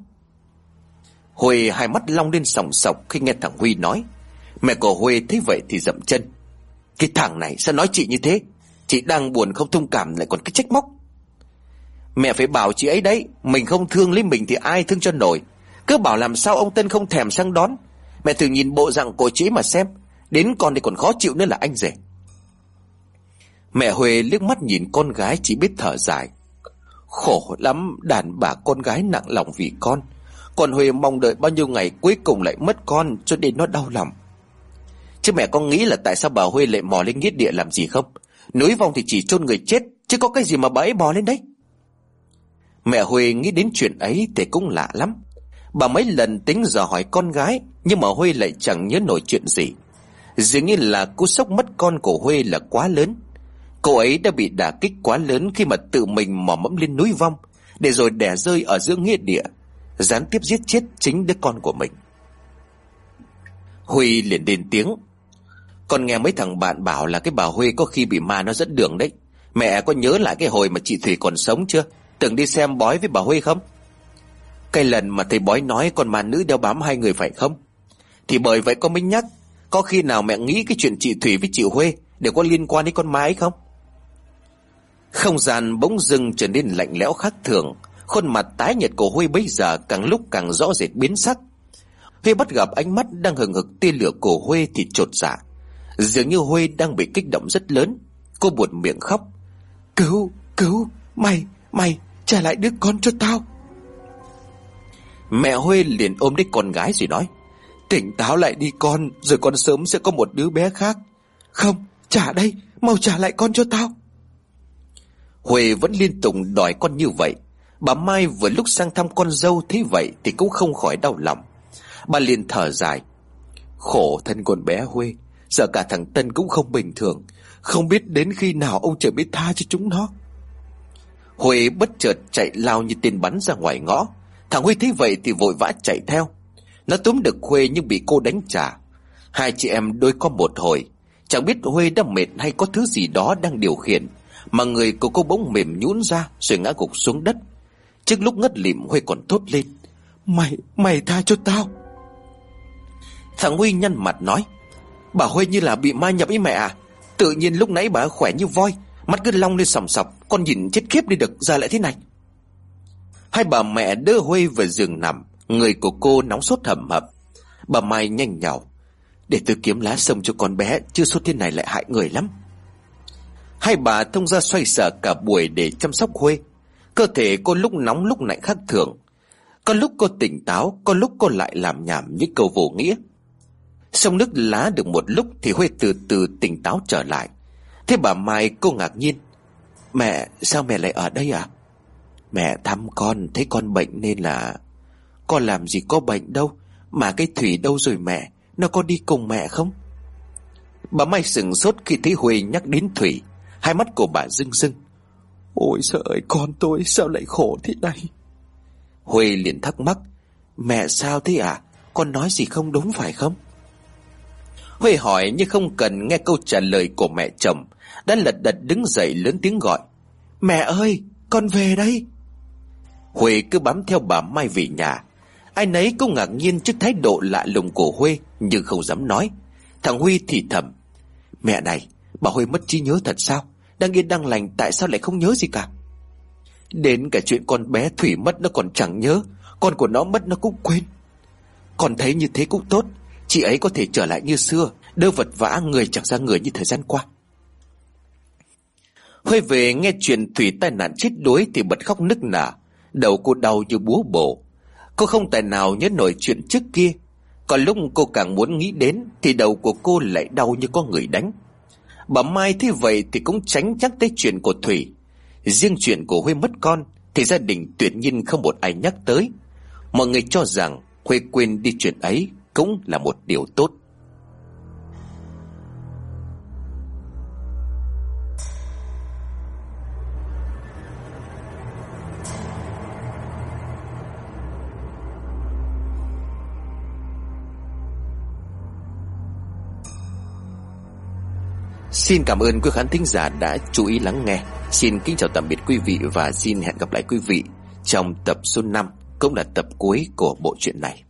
Huy hai mắt long lên sòng sọc Khi nghe thằng Huy nói, Mẹ của Huy thấy vậy thì dậm chân. Cái thằng này sao nói chị như thế? Chị đang buồn không thông cảm lại còn cái trách móc. Mẹ phải bảo chị ấy đấy, Mình không thương lấy mình thì ai thương cho nổi. Cứ bảo làm sao ông Tân không thèm sang đón. Mẹ thử nhìn bộ dạng của chị mà xem, Đến con thì còn khó chịu nữa là anh rể. Mẹ Huệ liếc mắt nhìn con gái chỉ biết thở dài. Khổ lắm, đàn bà con gái nặng lòng vì con. Còn Huệ mong đợi bao nhiêu ngày cuối cùng lại mất con cho nên nó đau lòng. Chứ mẹ con nghĩ là tại sao bà Huệ lại mò lên nghĩa địa làm gì không? Núi vong thì chỉ chôn người chết, Chứ có cái gì mà bà ấy bò lên đấy? Mẹ huê nghĩ đến chuyện ấy thì cũng lạ lắm. Bà mấy lần tính giờ hỏi con gái, Nhưng mà Huê lại chẳng nhớ nổi chuyện gì. Dường như là cú sốc mất con của Huê là quá lớn. Cô ấy đã bị đả kích quá lớn Khi mà tự mình mò mẫm lên núi vong, Để rồi đẻ rơi ở giữa nghĩa địa. Gián tiếp giết chết chính đứa con của mình. Huy liền lên tiếng. Con nghe mấy thằng bạn bảo là cái bà Huê có khi bị ma nó dẫn đường đấy. Mẹ có nhớ lại cái hồi mà chị Thủy còn sống chưa? Từng đi xem bói với bà Huê không? Cái lần mà thầy bói nói con ma nữ đeo bám hai người phải không? Thì bởi vậy con mới nhắc Có khi nào mẹ nghĩ cái chuyện chị Thủy với chị Huê Đều có liên quan đến con ma ấy không? Không gian bỗng dưng trở nên lạnh lẽo khác thường Khuôn mặt tái nhật của Huê bây giờ càng lúc càng rõ rệt biến sắc. Huê bắt gặp ánh mắt đang hừng hực tia lửa của Huê thì trột dạ. Dường như Huê đang bị kích động rất lớn. Cô buồn miệng khóc. Cứu, cứu, mày, mày, trả lại đứa con cho tao. Mẹ Huê liền ôm lấy con gái rồi nói Tỉnh táo lại đi con Rồi con sớm sẽ có một đứa bé khác. Không trả đây Mau trả lại con cho tao. Huê vẫn liên tục đòi con như vậy. Bà Mai vừa lúc sang thăm con dâu Thế vậy thì cũng không khỏi đau lòng. Bà liền thở dài Khổ thân con bé Huê Giờ cả thằng Tân cũng không bình thường. Không biết đến khi nào ông trời biết tha cho chúng nó Huệ bất chợt chạy lao như tên bắn ra ngoài ngõ. Thằng Huy thấy vậy thì vội vã chạy theo. Nó túm được Huê nhưng bị cô đánh trả. Hai chị em đôi co một hồi. Chẳng biết Huê đã mệt hay có thứ gì đó đang điều khiển Mà người của cô bỗng mềm nhũn ra Rồi ngã gục xuống đất. Trước lúc ngất lịm Huê còn thốt lên Mày, mày tha cho tao. Thằng Huy nhăn mặt nói Bà Huê như là bị ma nhập ý mẹ à. Tự nhiên lúc nãy bà khỏe như voi Mắt cứ long lên sòng sọc, Con nhìn chết khiếp đi được ra lại thế này. Hai bà mẹ đỡ Huê về giường nằm, Người của cô nóng sốt hầm hập. Bà Mai nhanh nhào, Để tôi kiếm lá sông cho con bé Chứ sốt thế này lại hại người lắm. Hai bà thông ra xoay sở cả buổi để chăm sóc Huê. Cơ thể cô lúc nóng lúc lạnh khác thường. Có lúc cô tỉnh táo, Có lúc cô lại làm nhảm những câu vô nghĩa. Xong nước lá được một lúc Thì Huê từ từ tỉnh táo trở lại. Thế bà Mai cô ngạc nhiên. Mẹ, sao mẹ lại ở đây à Mẹ thăm con, thấy con bệnh nên là Con làm gì có bệnh đâu. Mà cái Thủy đâu rồi mẹ? Nó có đi cùng mẹ không? Bà Mai sừng sốt khi thấy Huê nhắc đến Thủy. Hai mắt của bà rưng rưng. Ôi sợ ơi, con tôi sao lại khổ thế này? Huê liền thắc mắc. Mẹ sao thế à Con nói gì không đúng phải không? Huê hỏi nhưng không cần nghe câu trả lời của mẹ chồng. Đã lật đật đứng dậy lớn tiếng gọi. Mẹ ơi, con về đây. Huê cứ bám theo bà Mai về nhà. Ai nấy cũng ngạc nhiên trước thái độ lạ lùng của Huê Nhưng không dám nói. Thằng Huy thì thầm, Mẹ này, bà Huê mất trí nhớ thật sao? Đang yên đang lành, tại sao lại không nhớ gì cả? Đến cả chuyện con bé Thủy mất nó còn chẳng nhớ, Con của nó mất nó cũng quên. Con thấy như thế cũng tốt, Chị ấy có thể trở lại như xưa, Đỡ vật vã người chẳng ra người như thời gian qua. Huê về nghe chuyện Thủy tai nạn chết đuối Thì bật khóc nức nở, Đầu cô đau như búa bổ. Cô không tài nào nhớ nổi chuyện trước kia. Còn lúc cô càng muốn nghĩ đến Thì đầu của cô lại đau như có người đánh. Bà Mai thế vậy Thì cũng tránh chắc tới chuyện của Thủy. Riêng chuyện của Huê mất con Thì gia đình tuyệt nhiên không một ai nhắc tới. Mọi người cho rằng Huê quên đi chuyện ấy Cũng là một điều tốt. Xin cảm ơn quý khán thính giả đã chú ý lắng nghe. Xin kính chào tạm biệt quý vị Và xin hẹn gặp lại quý vị Trong tập số 5 Cũng là tập cuối của bộ truyện này.